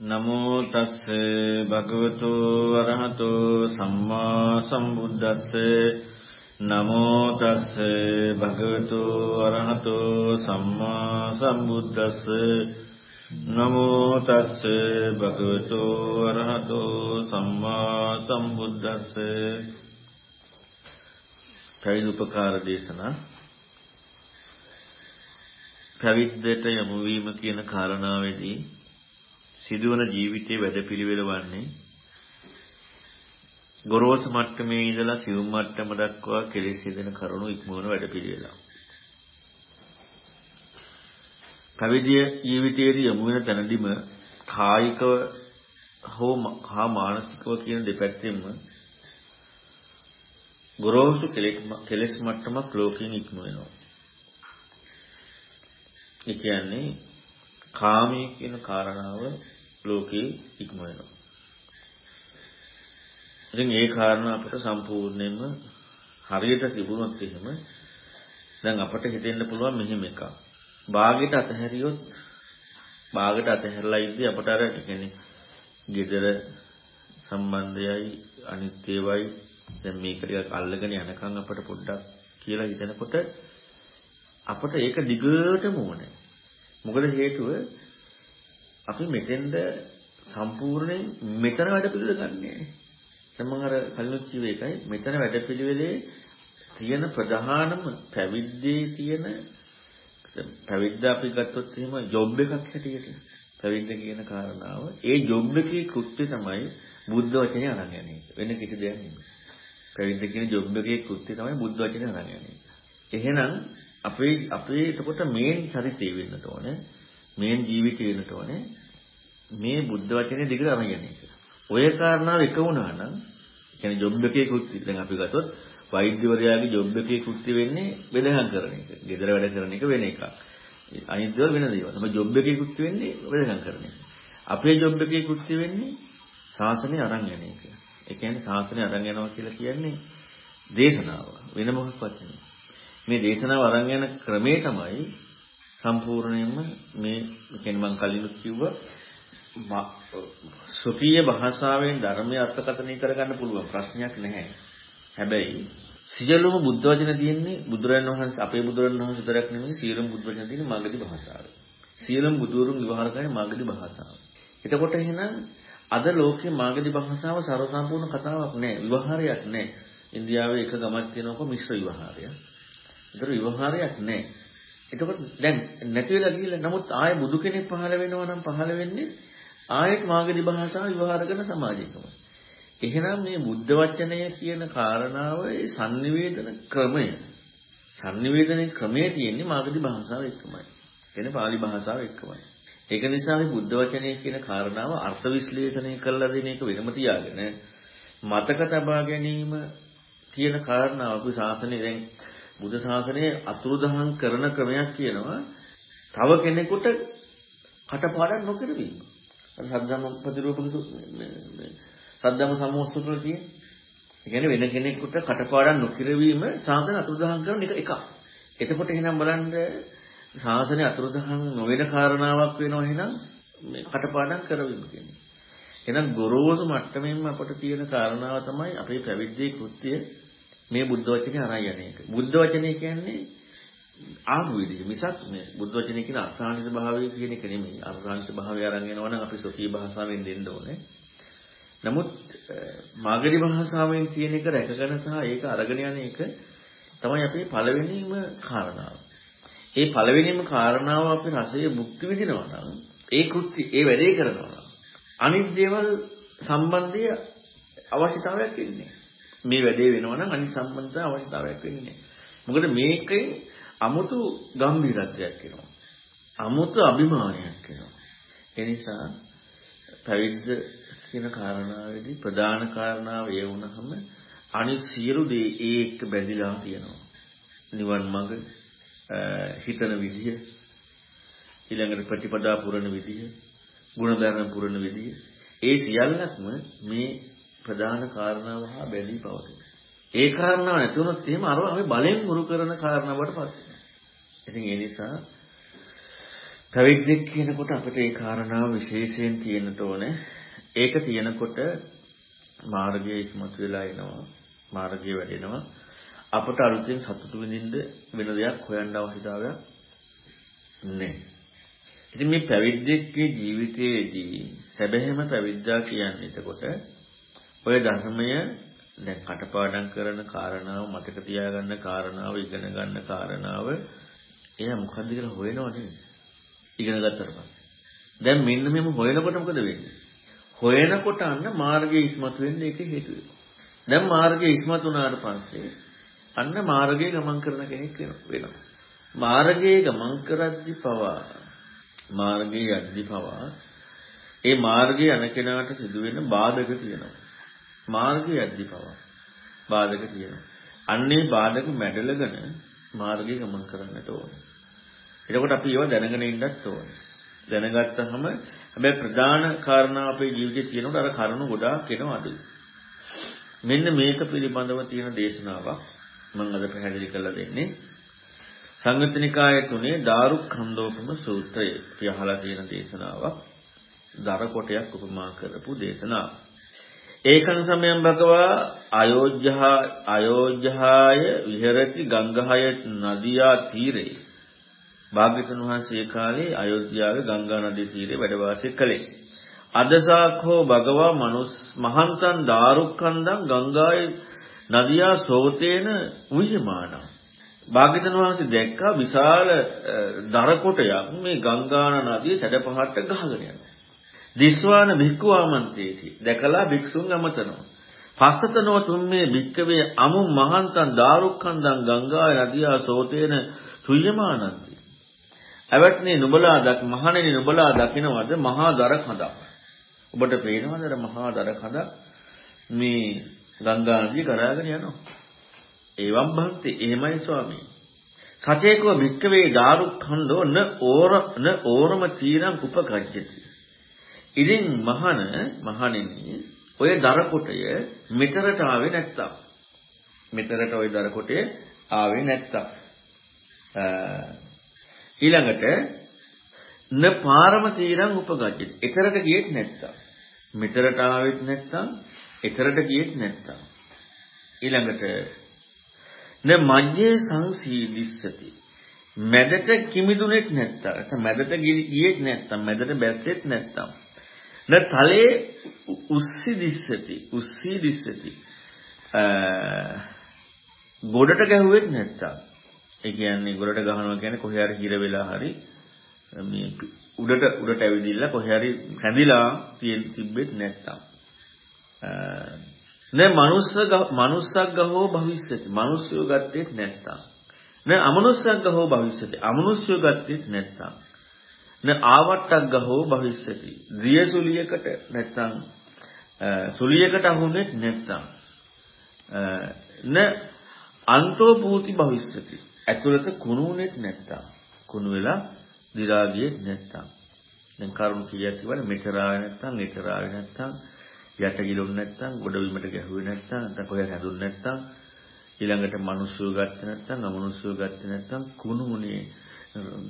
නමෝ තස්ස භගවතු වරහතෝ සම්මා සම්බුද්දස්ස. නමෝ තස්ස භගවතු වරහතෝ සම්මා සම්බුද්දස්ස. නමෝ තස්ස භගවතු වරහතෝ සම්මා සම්බුද්දස්ස. පැවිදි උපකාර දේශනා. පැවිද්දට යොමු වීම කියන කාරණාවේදී සිදුවන ජීවිතයේ වැඩපිළිවෙල වන්නේ ගොරෝසු මට්ටමේ ඉඳලා සියුම් මට්ටම දක්වා කෙලෙස් යෙදෙන කරුණු ඉක්මවන වැඩපිළිවෙල. පැවිදි ජීවිතයේදී යොමු වෙන තැනදීම කායිකව හෝ හා මානසිකව කියන දෙපැත්තෙන්ම ගොරෝසු කෙලෙස් මට්ටමක් ලෝකයෙන් ඉක්ම වෙනවා. ඒ කියන්නේ කාමී කියන කාරණාව ලෝකේ ඉක්ම වෙනවා. ඉතින් ඒ කාරණා අපිට සම්පූර්ණයෙන්ම හරියට තිබුණොත් එහෙම දැන් අපට හිතෙන්න පුළුවන් මෙහෙම එකක්. ਬਾගෙට අතහැරියොත් ਬਾගෙට අතහැරලා ඉද්දි අපට අර කියන්නේ gedara සම්බන්ධයයි අනිත්‍යවයි දැන් මේක ටිකක් අල්ලගෙන යනකම් අපට පොඩ්ඩක් කියලා හිතනකොට අපට ඒක දිගටම ඕනේ. මොකද හේතුව අපි මෙතෙන්ද සම්පූර්ණයෙන් මෙතන වැඩ පිළිවෙල ගන්නෑ. දැන් මම අර කලිනුත් කිව්වේ ඒකයි මෙතන වැඩ පිළිවෙලේ තියෙන ප්‍රධානම පැවිද්දේ තියෙන පැවිද්ද අපි ගත්තොත් එහෙම ජොබ් එකක් හැටියට පැවිද්ද කියන කාරණාව ඒ ජොබ් එකේ කෘත්‍ය තමයි බුද්ධ වචනේ අරන් යන්නේ. වෙන කිසි දෙයක් නෙමෙයි. පැවිද්ද කියන ජොබ් එකේ කෘත්‍ය තමයි බුද්ධ වචනේ අරන් යන්නේ. එහෙනම් අපේ අපේ එතකොට මේන් චරිතය වෙන්නට ඕනේ. මේන් ජීවිතය වෙන්නට ඕනේ. මේ බුද්ධ වචනේ දිගට අරගෙන එක. ඔය කාරණාව එක වුණා නම් කියන්නේ ජොබ් එකේ කෘත්‍ය දැන් අපි ගත්තොත් වෛද්‍යවරයාගේ ජොබ් එකේ කෘත්‍ය වෙන්නේ වෙදහම් කරන එක. ගෙදර වැඩ කරන එක වෙන එකක්. අනිත් දේවල් වෙන දේවල්. තමයි ජොබ් එකේ කෘත්‍ය වෙන්නේ වෙදහම් කරන එක. අපේ ජොබ් එකේ කෘත්‍ය වෙන්නේ ශාසනය අරන් යන එක. ඒ කියන්නේ ශාසනය අරන් යනවා කියලා කියන්නේ දේශනාව. වෙන මොකක්වත් නෙමෙයි. මේ දේශනාව අරන් යන ක්‍රමේ තමයි සම්පූර්ණයෙන්ම මේ කියන්නේ මම කලින් කිව්වා සොකීය භාෂාවෙන් ධර්මය අර්ථකථනය කරගන්න පුළුවන් ප්‍රශ්නයක් නැහැ. හැබැයි සියලුම බුද්ධ වචන තියෙන්නේ බුදුරජාණන් වහන්සේ අපේ බුදුරජාණන් වහන්සේ විතරක් නෙමෙයි සියලුම බුද්ධ වචන තියෙන්නේ මාගදී භාෂාවේ. සියලුම බුදුරුන් විවහාර කරන්නේ මාගදී භාෂාව. එතකොට එහෙනම් අද ලෝකයේ මාගදී භාෂාව ਸਰව සම්පූර්ණ කතාවක් නෑ විවහාරයක් නෑ. ඉන්දියාවේ එක ගමක් තියෙනකො මිශ්‍ර විවහාරයක්. ඒතර විවහාරයක් නෑ. එතකොට දැන් නැති වෙලා ගිහලා නමුත් ආයේ බුදු කෙනෙක් පහළ වෙනවා නම් පහළ වෙන්නේ ආයෙත් මාගදී භාෂාව විවහාර කරන සමාජයකම. එහෙනම් මේ බුද්ධ වචනය කියන කාරණාව ඒ sannivedana ක්‍රමය. sannivedana ක්‍රමයේ තියෙන්නේ මාගදී භාෂාව එක්කමයි. කියන්නේ pāli භාෂාව එක්කමයි. ඒක නිසා මේ බුද්ධ වචනය කියන කාරණාව අර්ථ විශ්ලේෂණය කරලා දෙන එක වෙනම තියාගෙන මතක තබා ගැනීම කියන කාරණාව අපි ශාසනයේ දැන් බුද්ධ ශාසනයේ අතුරුදහන් කරන ක්‍රමයක් කියනවා තව කෙනෙකුට කටපාඩම් නොකර වීම. සද්ධාම ප්‍රතිරූපක මේ සද්ධාම සම්මෝස්තු වල තියෙන. ඒ කියන්නේ වෙන කෙනෙකුට කටපාඩම් නොකිරවීම සාසන අතුරුදහන් කරන එක එකක්. එතකොට එහෙනම් බලන්න ශාසනය අතුරුදහන් නොවන කාරණාවක් වෙනවා එහෙනම් මේ කටපාඩම් කරවීම කියන්නේ. එහෙනම් ගොරෝසු මට්ටමින්ම අපට තියෙන කාරණාව තමයි අපේ පැවිද්දේ කෘත්‍ය මේ බුද්ධ වචනේ අරන් යන එක. බුද්ධ වචනේ කියන්නේ ආපු විදිහ මිසක් මේ බුද්ධ වචනේ කියන අසහානිත භාවය කියන එක නෙමෙයි. අසහානිත භාවය අරන් එනවා නම් අපි සොකී භාෂාවෙන් දෙන්න ඕනේ. නමුත් මාගරි භාෂාවෙන් තියෙන එක රැකගෙන සහ ඒක අරගෙන යන එක තමයි අපේ පළවෙනිම කාරණාව. ඒ පළවෙනිම කාරණාව අපි රසයේ මුක්ති විඳිනවා නම් ඒ කෘත්‍ය ඒ වැඩේ කරනවා නම් අනිත් දේවල් සම්බන්ධය අවශ්‍යතාවයක් ඉන්නේ. මේ වැඩේ වෙනවා නම් අනිත් සම්බන්ධතා අවශ්‍යතාවයක් වෙන්නේ නැහැ. මොකද මේකෙන් 아무තු ගැඹිරත්වයක් එනවා. 아무තු අභිමානයක් එනවා. ඒ නිසා පැවිද්ද කියන කාරණාවේදී ප්‍රධාන කාරණාව ඒ වුණහම අනිත් සියලු දේ ඒ එක්ක බැඳිලා තියෙනවා. නිවන් මඟ හිතන විදිය ඊළඟට ප්‍රතිපදා පුරන විදිය ගුණධර්ම පුරන විදිය ඒ සියල්ලක්ම මේ ප්‍රධාන කාරණාව හා බැඳී පවතින. ඒ කාරණාව නැති වුණොත් එහෙම අර අපි බලෙන් මුරු කරන කාරණාවට පත් වෙනවා. ඉතින් ඒ නිසා පැවිද්දෙක් කියනකොට අපිට ඒ කාරණාව විශේෂයෙන් තියෙන්නට ඕනේ. ඒක තියෙනකොට මාර්ගයේ ඉස්මතු වෙලා එනවා. මාර්ගය වැඩෙනවා. අපට අලුතෙන් සතුටු විඳින්න වෙන දෙයක් හොයන්න අවශ්‍යතාවයක් නැහැ. ඉතින් මේ පැවිද්දෙක්ගේ ජීවිතයේදී සැබෑම පැවිද්දා කියන්නේ එතකොට ඔය ධර්මය දැන් කටපාඩම් කරන කාරණාව මතක තියාගන්න කාරණාව ඉගෙන ගන්න කාරණාව එයා මොකද්ද කියලා හොයනව නෙවෙයි. ඉගෙන ගත්තට පස්සේ. දැන් මෙන්න මෙහෙම හොයනකොට මොකද වෙන්නේ? හොයනකොට අන්න මාර්ගයේ ඉස්මතු වෙන්න ඒක හේතු වෙනවා. දැන් මාර්ගයේ ඉස්මතු වුණාට පස්සේ අන්න මාර්ගයේ ගමන් කරන කෙනෙක් වෙනවා. මාර්ගයේ ගමන් කරද්දි පවා මාර්ගයේ යද්දි පවා ඒ මාර්ගයේ යන කෙනාට සිදුවෙන බාධක තියෙනවා. මාර්ගයේ යද්දි පවා බාධක තියෙනවා. අන්නේ බාධක මැඩලගෙන මාර්ගයේ ගමන් කරන්නට ඕනේ. එතකොට අපි ඒවා දැනගෙන ඉන්නත් ඕනේ. දැනගත්තහම හැබැයි ප්‍රධාන කාරණා අපේ ජීවිතේ තියෙනකොට අර කරුණු ගොඩාක් එනවා අඩුයි. මෙන්න මේක පිළිබඳව තියෙන දේශනාවක් මම අද පැහැදිලි කරලා දෙන්නේ. සංයුත්නිකායේ තුනේ දාරුක්ඛන්දෝපම සූත්‍රය කියලා තියෙන දේශනාවක්. දර කොටයක් උපමා කරපු දේශනාවක්. ඒකන් සමයන් භගවා අයෝජ්‍යහා අයෝජ්‍යහාය විහෙරති ගංගහය නදියා තීරේ භාග්‍යතුන් වහන්සේ කාලේ අයෝධ්‍යාවේ ගංගා නදී තීරේ වැඩ වාසය කළේ. අදසාඛෝ භගවා මනුස් මහන්තන් දාරුක්ඛන්දං ගංගායේ නදියා සෝතේන උහිමානං භාග්‍යතුන් වහන්සේ දැක්කා විශාල දර කොටයක් මේ ගංගාන නදිය සැඩපහට ගහගෙන යනවා. දිස්වාන භික්ඛුවාමන්තේති දැකලා භික්ෂුන් අමතනවා. පස්සතනෝ තුම්මේ භික්කවේ අමු මහන්තන් දාරුක්ඛන්දං ගංගාය නදියා සෝතේන සුයමානන්ති. ඇවැත්නේ නුඹලා දක් මහණෙනි නුඹලා දකිනවද මහා දර කඳක්. ඔබට පේනවද අර මහා දර කඳක් මේ ගංගා නදිය කරාගෙන යනවා. එවම් භක්ති එහෙමයි ස්වාමී. සචේකෝ භික්කවේ දාරුක්ඛන්தோ න ඕර න ඕරම තීරං උපකජ්ජති. ඉතින් මහන මහණෙනි ඔය දර කොටය මෙතරට ආවේ නැත්තම්. මෙතරට ওই දර කොටේ ආවේ නැත්තම්. ඊළඟට න පාරම තීරං උපගජ්ජති. එතරට ගියෙත් නැත්තම්. මෙතරට ආවෙත් නැත්තම් එතරට ගියෙත් නැත්තම්. ඊළඟට න මජ්ජේ සංසීදිස්සති. මැදට කිමිදුනෙත් නැත්තම්. මැදට ගියෙත් නැත්තම් මැදට බැස්සෙත් නැත්තම්. න තලේ උස්සි දිස්සති උස්සි දිස්සති ගොඩට ගැහුවෙත් නැත්තම් ඒ කියන්නේ ගොඩට ගහනවා කියන්නේ කොහේ හරි හිර වෙලා හරි මේ උඩට උඩට ඇවිදිලා කොහේ හරි හැදිලා තියෙන තිබෙත් නැත්තම් නේ මනුස්ස මනුස්සක් ගහෝ භවිෂ්‍යති. මනුස්සයෝ ගත්තේත් නැත්තම්. නේ අමනුස්සක් ගහෝ භවිෂ්‍යති. අමනුස්සයෝ ගත්තේත් නැත්තම්. නේ ආවට්ටක් ගහෝ භවිෂ්‍යති. දියසුලියකට නැත්තම් සුලියකට අහුනෙත් නැත්තම්. නේ අන්තෝ පූති භවිෂ්‍යති. ඇතුළත කුණුුනෙත් නැත්තම්. කුණු වෙලා දි รา ගියෙත් නැත්තම්. දැන් කරුණු කීයක් කිව්වද මෙතර ආවේ නැත්තම් ඊතර ආවේ නැත්තම් යට ගිලුන්නේ නැත්නම් ගොඩබිමට ගැහුවේ නැත්නම් නැත්නම් කොහෙ හැදුන්නේ නැත්නම් ඊළඟට මිනිස්සු ගත්තේ නැත්නම් අමනුස්සු ගත්තේ නැත්නම් කුණු මුනේ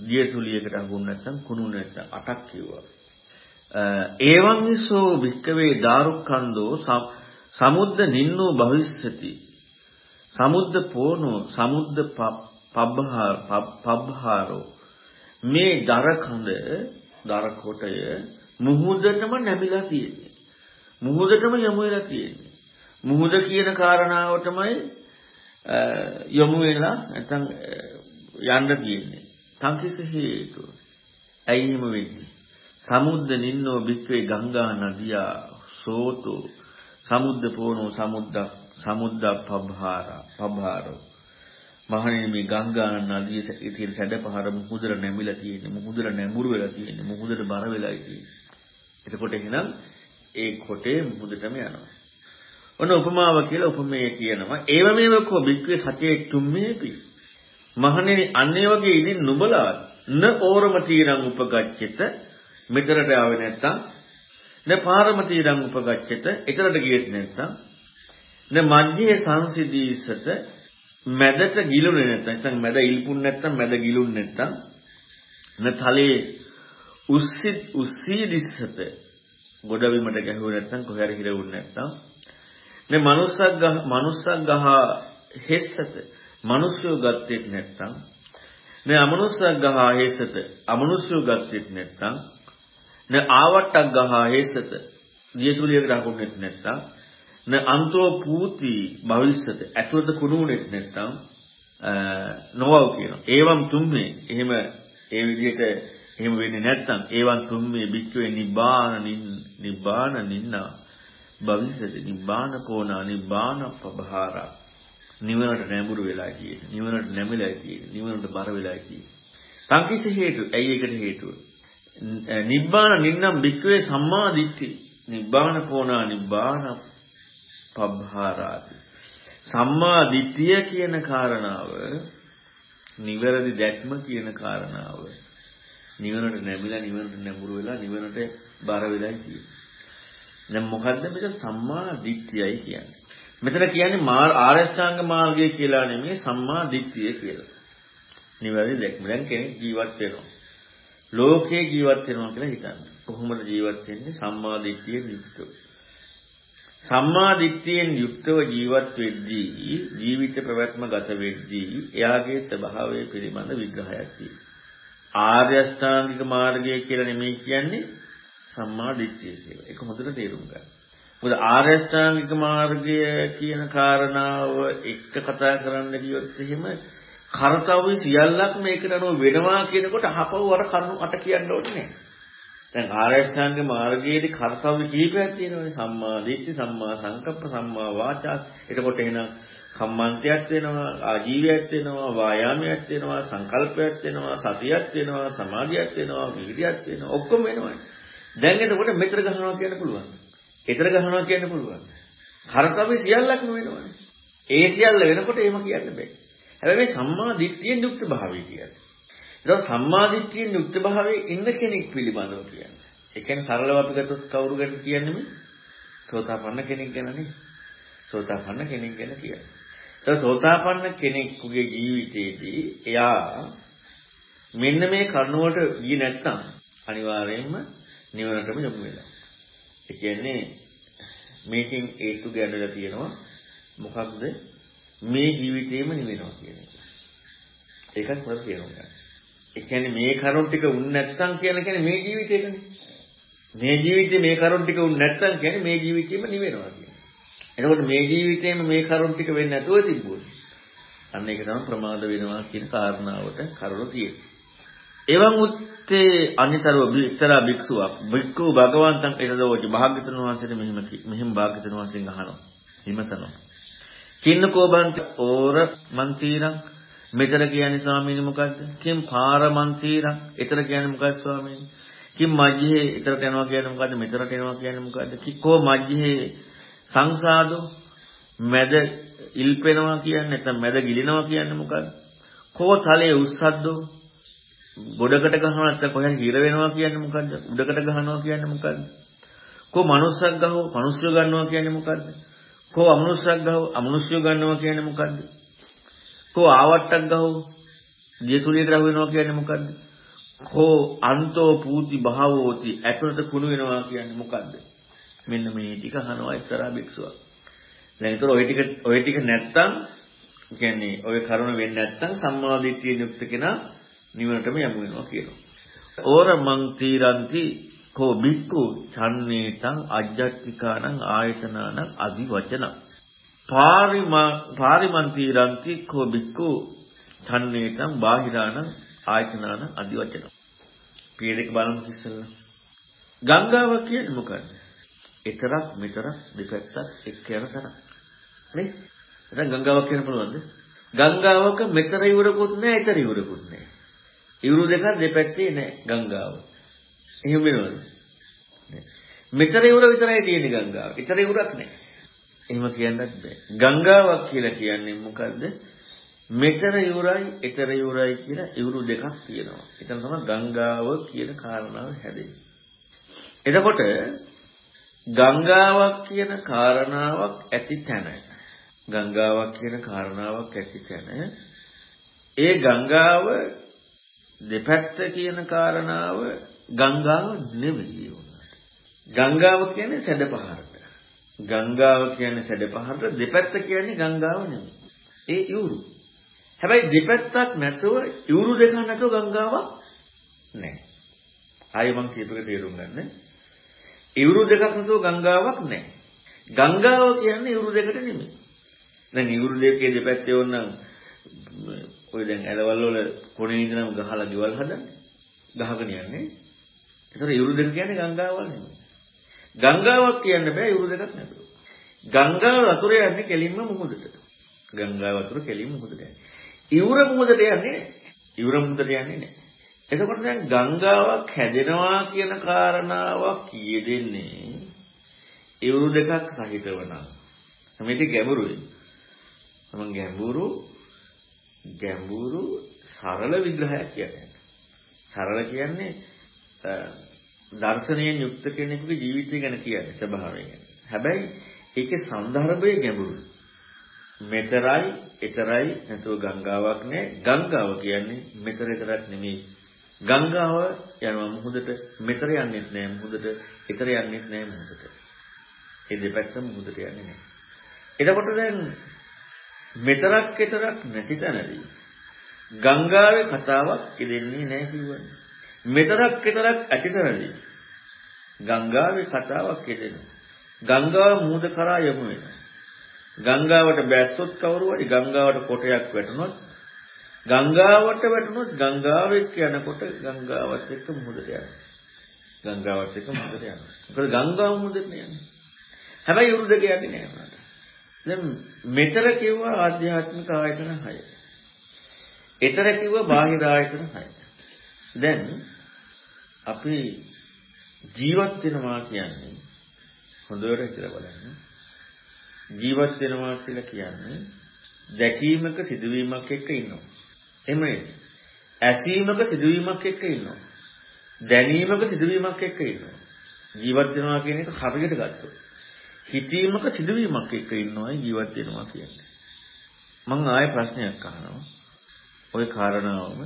දියසුලියකට අහුන්නේ නැත්නම් කුණු නැත්නම් අටක් කිව්වා. ඒවං විසෝ වික්කවේ දාරුක්ඛන්தோ සමුද්ද නින්නෝ භවිස්සති. සමුද්ද පෝනෝ සමුද්ද පබ්බහාර පබ්බහාරෝ මේ දර කඳ දර කොටය මුහුදටම නැමිලා තියෙන්නේ. මුහුදටම යොමු වෙලා තියෙන්නේ. මුහුද කියන කාරණාව තමයි යොමු වෙලා නැත්නම් යන්න තියෙන්නේ. සංකිස හේතු. ඇයි එහෙම වෙන්නේ? සමුද්ද නින්නෝ බික්වේ ගංගා නදියා සෝතෝ සමුද්ද පෝනෝ සමුද්ද සමුද්ද පබ්හාරා පබ්හාරෝ මහණෙනි මේ ගංගා නදියේ තියෙන සැඩපහර මුහුදට නැමිලා තියෙන්නේ මුහුදට නැඹුරු වෙලා තියෙන්නේ මුහුදට බර වෙලා තියෙන්නේ එතකොට එහෙනම් ඒ කොටේ මුහුදටම යනවා. ඔන්න උපමාව කියලා උපමේය කියනවා. ඒව මේවකෝ බික්කේ සතියේ තුම්මේපි. මහණෙනි අන්නේ වගේ ඉදින් නුඹලා න ඕරම තීරං උපගච්ඡිත. මෙතරට ආවේ නැත්තම් න පාරම තීරං උපගච්ඡිත. එතරට ගියෙත් නැත්තම් න මධ්‍යේ සංසිදීසත මැදට ගිලුනේ නැත්තම් නැත්නම් මැද ඉල්පුන් නැත්තම් මැද ගිලුන් නැත්තම් න තලේ උස්සි උස්සී දිස්සත ගොඩබිමට ගැහුවේ නැත්නම් කොහේ හරි හිරවුනේ නැත්නම් මේ මනුස්සක් ගහ මනුස්සක් ගහ හෙස්සත මිනිස්සු ගත්තේ නැත්නම් මේ අමනුස්සක් ගහ හෙස්සත අමනුස්සු ගත්තේ නැත්නම් න ආවට්ටක් ගහ හෙස්සත දියසුලියකට අහුන්නේ නැත්නම් න අන්තෝ පූති භවිස්සත ඇතුළත කුණුුනේ නැත්නම් නොවව් කියනවා. ඒවම් තුම්මේ එහෙම ඒ විදිහට එහෙම වෙන්නේ නැත්නම් ඒවන් තුම්මේ බික්කවේ නිබ්බාන නිබ්බාන නින්නා භවිෂ්‍යති නිබ්බාන කෝනා නිබ්බාන පබහාරා නිවනට නැඹුරු වෙලා කියේ නිවනට නැමිලා කියේ නිවනට බර වෙලා කියේ සංකිත හේතු ඇයි ඒකට හේතුව? නිබ්බාන නින්නම් බික්කවේ සම්මා දිට්ඨි. නිබ්බාන කෝනා නිබ්බාන පබ්හාරාති සම්මා දිට්ඨිය කියන කාරණාව නිවැරදි දැක්ම කියන කාරණාව නිවනට නැමිලා නිවනට නැඹුරු වෙලා නිවනට බර වෙලා කියන්නේ. දැන් මොකද්ද මෙතන සම්මා දිට්ඨියයි කියන්නේ. මෙතන කියන්නේ ආරෂ්ඨාංග මාර්ගය කියලා නෙමෙයි සම්මා දිට්ඨිය කියලා. නිවැරදි දැක්ම. දැන් කෙනෙක් ජීවත් වෙනවා. ලෝකේ ජීවත් වෙනවා කියලා හිතන්න. කොහොමද ජීවත් වෙන්නේ? සම්මා දිට්ඨියෙන් යුක්තව. සම්මා දිට්ඨියෙන් යුක්තව ජීවත් වෙද්දී ජීවිත ප්‍රවැත්ම ගත වෙද්දී එයාගේ ස්වභාවය පිළිබඳ විග්‍රහයක් තියෙනවා. ආර්ය අෂ්ටාංගික මාර්ගය කියලා නෙමෙයි කියන්නේ සම්මා දිට්ඨිය කියලා. ඒක හොඳට තේරුම් ගන්න. මොකද ආර්ය අෂ්ටාංගික මාර්ගය කියන කාරණාව එක්ක කතා කරන්න ගියොත් එහෙම කර්තව්‍ය සියල්ලක් මේකට අනුව වෙනවා කියනකොට අහපව අර කරුණු අට කියන්න ඕනේ නැහැ. දැන් ආර්ය අෂ්ටාංග මාර්ගයේදී කර්තව්‍ය කීපයක් තියෙනවානේ සම්මා දිට්ඨි, සම්මා සංකප්ප, සම්මා වාචා. එතකොට එහෙනම් කම්මන්තයක් වෙනවා ආජීවයක් වෙනවා වායාමයක් වෙනවා සංකල්පයක් වෙනවා සතියක් වෙනවා සමාධියක් වෙනවා විරියක් වෙනවා ඔක්කොම වෙනවා දැන් එතකොට මෙතර ගහනවා කියන්න පුළුවන් ඊතර ගහනවා කියන්න පුළුවන් කරතවි සියල්ලක්ම වෙනවනේ. ඒ සියල්ල වෙනකොට එහෙම කියන්න බෑ. හැබැයි මේ සම්මා දිට්ඨියෙන් යුක්ත භාවය කියන්නේ. ඒක සම්මා දිට්ඨියෙන් යුක්ත භාවයේ ඉන්න කෙනෙක් පිළිබඳව කියන්නේ. ඒ කියන්නේ සරලව අපි ගත්තොත් කවුරු ගැන කියන්නේ මේ? සෝතාපන්න කෙනෙක් ගැනනේ සෝතාපන්න කෙනෙක් ගැන කියන්නේ. සෝතාපන්න කෙනෙකුගේ ජීවිතයේදී එයා මෙන්න මේ කරුණුවට ගියේ නැත්නම් අනිවාර්යයෙන්ම නිවනටම යොමු වෙනවා. ඒ කියන්නේ මේකෙන් ඒතු ගැනලා තියෙනවා මොකක්ද මේ ජීවිතේම නිවෙනවා කියන එක. ඒකත් පොර තේරුම් ගන්න. ඒ කියන්නේ මේ කරුණ ටික උන් නැත්නම් කියන කියන්නේ මේ ජීවිතේකනේ. මේ ජීවිතේ මේ කරුණ ටික උන් නැත්නම් කියන්නේ මේ ජීවිතේම නිවෙනවා කියන්නේ. එතකොට මේ ජීවිතේම මේ කරුණ ටික වෙන්නේ නැතුව තිබ්බොත් අන්න ඒක තමයි ප්‍රමාද වෙනවා කියන කාරණාවට කරුණ තියෙන්නේ. එවං උත්තේ අනිතරව විතර භික්ෂුවක් භික්ඛු භගවන්තං එතදෝච භාග්‍යතුන් වහන්සේට මෙහිම මෙහිම භාග්‍යතුන් වහන්සේගෙන් අහනවා. හිමතනවා. කින්නකෝ බන්ත ඕර මන්තිරං මෙතන කියන්නේ ස්වාමීනි මොකද්ද? කිම් පාර මන්තිරං එතන කියන්නේ මොකක්ද ස්වාමීනි? කිම් මජ්ජේ එතරට යනවා කියන්නේ මොකද්ද? මෙතරට එනවා කියන්නේ මොකද්ද? කිකෝ මජ්ජේ සංසාදෝ මැද ඉල්පෙනවා කියන්නේ නැත්නම් මැද ගිලිනවා කියන්නේ මොකද්ද? කෝ තලයේ උස්සද්දෝ ගොඩකට ගහනවා නැත්නම් කොහෙන් හිර වෙනවා කියන්නේ මොකද්ද? උඩකට ගහනවා කියන්නේ මොකද්ද? කෝ මනුස්සක් ගහව මනුස්සය ගන්නවා කියන්නේ මොකද්ද? කෝ අමනුස්සක් ගහව අමනුස්සය ගන්නවා කියන්නේ මොකද්ද? කෝ ආවට්ටක් ගහව දියසුලියට රහ වෙනවා කියන්නේ මොකද්ද? කෝ අන්තෝ පූති භාවෝති ඇතුළත කුණු වෙනවා කියන්නේ මොකද්ද? මෙන්න මේ ටික අහනවා එක්තරා භික්ෂුවක්. දැන් ඒතර ওই ටික ওই ටික නැත්තම් කියන්නේ ওই කරුණ වෙන්නේ නැත්තම් සම්මාදිට්ඨිය යුක්ත කෙනා නිවනටම යමු වෙනවා කියනවා. ඕර මං තීරන්ති කෝ බික්කු චන්නේතං අජ්ජත්තිකානං ආයතනානං අදි වචන. පාරිමන්තීරන්ති කෝ බික්කු චන්නේතං බාහිරානං ආයතනානං අදි වචන. පියදෙක බලමු ඉස්සෙල්ලා. ගංගාව කියන්නේ මොකක්ද? එතරක් මෙතරක් දෙපැත්තක් එක්ක යන තරක්. නේ? දැන් ගංගාවක් කියන්න පුළුවන්ද? ගංගාවක මෙතර ඉවරකුත් නැහැ, ඊතර ඉවරකුත් නැහැ. ඉවුරු දෙකක් දෙපැත්තේ නැහැ ගංගාව. එහෙම වෙනවද? මෙතර ඉවුර විතරයි තියෙන්නේ ගංගාව. ඊතර ඉවුරක් නැහැ. එහෙම කියන්නත් බෑ. ගංගාවක් කියලා කියන්නේ මොකද්ද? මෙතර ඉවුරයි, ඊතර ඉවුරයි කියලා ඉවුරු දෙකක් තියෙනවා. එතන තමයි ගංගාව කියන කාරණාව හැදෙන්නේ. එතකොට ගංගාවක් කියන කාරණාවක් ඇති තැන ගංගාවක් කියන කාරණාවක් ඇති තැන ඒ ගංගාව දෙපැත්ත කියන කාරණාව ගංගාව නෙවෙයි උනාට. ගංගාව කියන්නේ සැඩපහරට. ගංගාව කියන්නේ සැඩපහරට දෙපැත්ත කියන්නේ ගංගාව නෙවෙයි. ඒ ඉවුරු. හැබැයි දෙපැත්තක් නැතුව ඉවුරු දෙකක් නැතුව ගංගාවක් නැහැ. ආයෙ මම කියපේක තේරුම් ගන්න. ඉවුරු දෙකක් නැතුව ගංගාවක් නැහැ. ගංගාව කියන්නේ ඉවුරු දෙකට නෙමෙයි. දැන් ඉවුරු දෙකේ දෙපැත්තේ වොන්නම් ඔය දැන් ඇලවල් වල කොනේ ඉඳන්ම ගහලා ගෙවල් හදන්නේ. ගහගෙන යන්නේ. ඒතර ඉවුරු දෙක කියන්නේ ගංගාවල් නෙමෙයි. ගංගාවක් කියන්න බෑ ඉවුරු දෙකක් නැතුව. ගංගාව වතුර යන්නේ කෙලින්ම මුහුදට. ගංගාව වතුර කෙලින්ම මුහුදට යන්නේ. ඉවුර මුහුදට යන්නේ ඉවුර මුහුදට යන්නේ නැහැ. එතකොට දැන් ගංගාවක් හැදෙනවා කියන කාරණාවක් කියෙදෙන්නේ ඉවුරු දෙකක් සහිතව නම්. මේක ගැඹුරුයි. මම ගැඹුරු ගැඹුරු සරල විග්‍රහයක් කියන්නේ. සරල කියන්නේ දර්ශනයෙන් යුක්ත කෙනෙකුගේ ජීවිතය ගැන කියන්නේ ස්වභාවය ගැන. හැබැයි ඒකේ සන්දර්භය ගැඹුරුයි. මෙතරයි, ඊතරයි නැතුව ගංගාවක් නෑ. ගංගාව කියන්නේ මෙතර ඊතරක් නෙමෙයි. ගංගාව යනවා මුහුදට මෙතර යන්නේ නැහැ මුහුදට ඊතර යන්නේ නැහැ මුහුදට. ඒ දෙපැත්තම මුහුදට යන්නේ නැහැ. එතකොට දැන් මෙතරක් එතරක් නැති තැනදී ගංගාවේ කතාවක් ඉදෙන්නේ නැහැ කිව්වනේ. මෙතරක් එතරක් ඇතිතරදී ගංගාවේ කතාවක් ඉදෙනවා. ගංගාව මූද කරා යමු වෙනවා. ගංගාවට බැස්සොත් කවුරු හරි ගංගාවට කොටයක් වැටුනොත් ගංගාවට වැටුනොත් ගංගාවෙත් යනකොට ගංගාවත් එක්ක මුහුදට යනවා. ගංගාවත් එක්ක මුහුදට යනවා. මොකද ගංගාව මුහුදට යන්නේ. හැබැයි උරුද කියන්නේ නෑ මට. දැන් මෙතර කිව්වා ආධ්‍යාත්මික ආයතන 6. ඊතර කිව්වා බාහිර ආයතන 6. දැන් අපි ජීවත් වෙනවා කියන්නේ හොඳට හිතලා බලන්න. ජීවත් වෙනවා කියලා කියන්නේ දැකීමක සිදුවීමක් එක්ක ඉන්නවා. එහෙම නේද? ඇසීමක සිදුවීමක් එක්ක ඉන්නවා. දැනීමක සිදුවීමක් එක්ක ඉන්නවා. ජීවත් වෙනවා කියන එක හරියට ගත්තොත්. හිතීමක සිදුවීමක් එක්ක ඉන්නවා ජීවත් වෙනවා කියන්නේ. මම ආයෙ ප්‍රශ්නයක් අහනවා. ওই කාරණාවම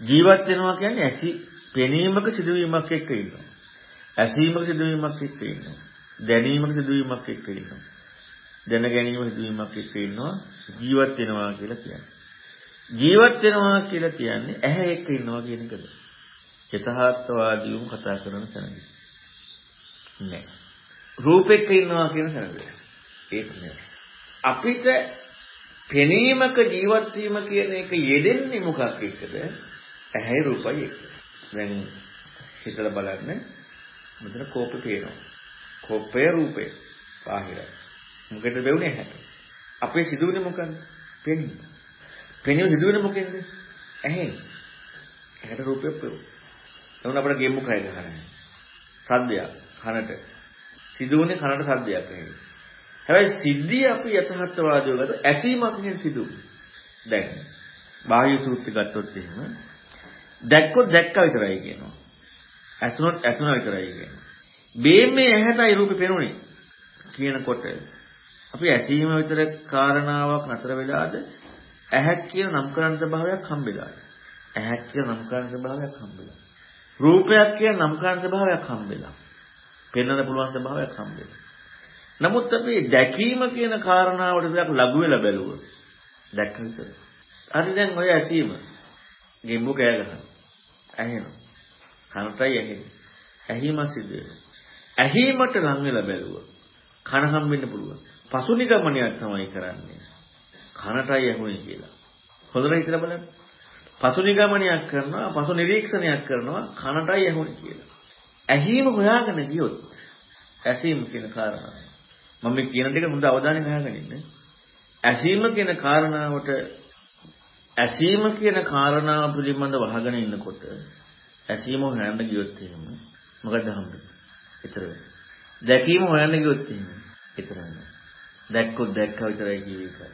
ජීවත් වෙනවා කියන්නේ ඇසි පෙනීමක සිදුවීමක් එක්ක ඉන්නවා. ඇසීමක සිදුවීමක් එක්ක ඉන්නවා. දැනීමක සිදුවීමක් එක්ක ඉන්නවා. දැන ගැනීම සිදුවීමක් එක්ක ඉන්නවා ජීවත් වෙනවා කියලා කියන්නේ. ජීවත් වෙනවා කියලා කියන්නේ ඇහැ එක්ක ඉන්නවා කියන එකද? යථාර්ථවාදීවම කතා කරන තැනදී. නෑ. රූපෙක ඉන්නවා කියන තැනද? ඒක නෑ. අපිට පෙනීමක ජීවත් වීම කියන එක යෙදෙන්නේ මොකක් එක්කද? ඇහැයි රූපයි එක්ක. දැන් හිතලා බලන්න. මෙතන කෝපේ පේනවා. කෝපය රූපය. බාහිරයි. මොකද වෙන්නේ හැට. අපේ සිදුවන්නේ මොකක්ද? පෙනීම. පෙනීම සිදුවෙන්නේ මොකෙන්ද? ඇහෙන්. ඇහැට රූපයක් පෙවුන. එතන අපිට ගෙම්මු කය ගහනවා. සද්දයක් කනට. සිදුවන්නේ කනට සද්දයක් ඇහෙන. හැබැයි සිද්ධිය අපි යථාර්ථවාදීව ගත්ත ඇසීමක් නෙවෙයි සිදුවන්නේ. දැන් බාහ්‍ය සූත්‍රය ගත්තොත් එහෙම දැක්කොත් දැක්කා විතරයි කියනවා. ඇසුනොත් ඇසුනා විතරයි කියනවා. බේමේ ඇහැටයි රූපේ පෙනුනේ කියනකොට අපි ඇසීම විතර කාරණාවක් නතර වෙලාද ඇහැක් කියන නම් කරන ස්වභාවයක් හම්බෙලා. ඇහැක් කියන නම් කරන ස්වභාවයක් හම්බෙලා. රූපයක් කියන නම් කරන ස්වභාවයක් හම්බෙලා. පෙන්වන්න පුළුවන් ස්වභාවයක් හම්බෙලා. නමුත් අපි දැකීම කියන කාරණාවට ටිකක් ලඝු වෙලා බැලුවොත් දැක්ක විතර. හරි දැන් ඔය ඇසීම ගෙම්බු කෑ ගහන. ඇහෙනවා. කනටයි ඇහෙන්නේ. ඇහිම සිදු වෙනවා. ඇහිමට ලං වෙලා බැලුවොත් කන හම්බෙන්න පුළුවන්. පසු නිගමනයක් තමයි කරන්නේ. කනටයි ඇහුනේ කියලා. හොඳට හිතලා බලන්න. පසු නිගමනයක් කරනවා, පසු නිරීක්ෂණයක් කරනවා කනටයි ඇහුනේ කියලා. ඇහිම හොයාගෙන ගියොත් ඇසීම කියන කාරණාව. මම මේ කියන ටික හොඳ අවධානයෙන් අහගෙන ඉන්න. ඇසීම කියන කාරණාවට ඇසීම කියන කාරණාව පිළිබඳව අහගෙන ඉන්නකොට ඇසීම හොයන්න ගියොත් එහෙම මොකද හම්බෙන්නේ? ඊතර වෙන්නේ. දැකීම හොයන්න ගියොත් එහෙම ඊතර වෙනවා. දැක්කොත් දැක්ක විතරයි කියව එකයි.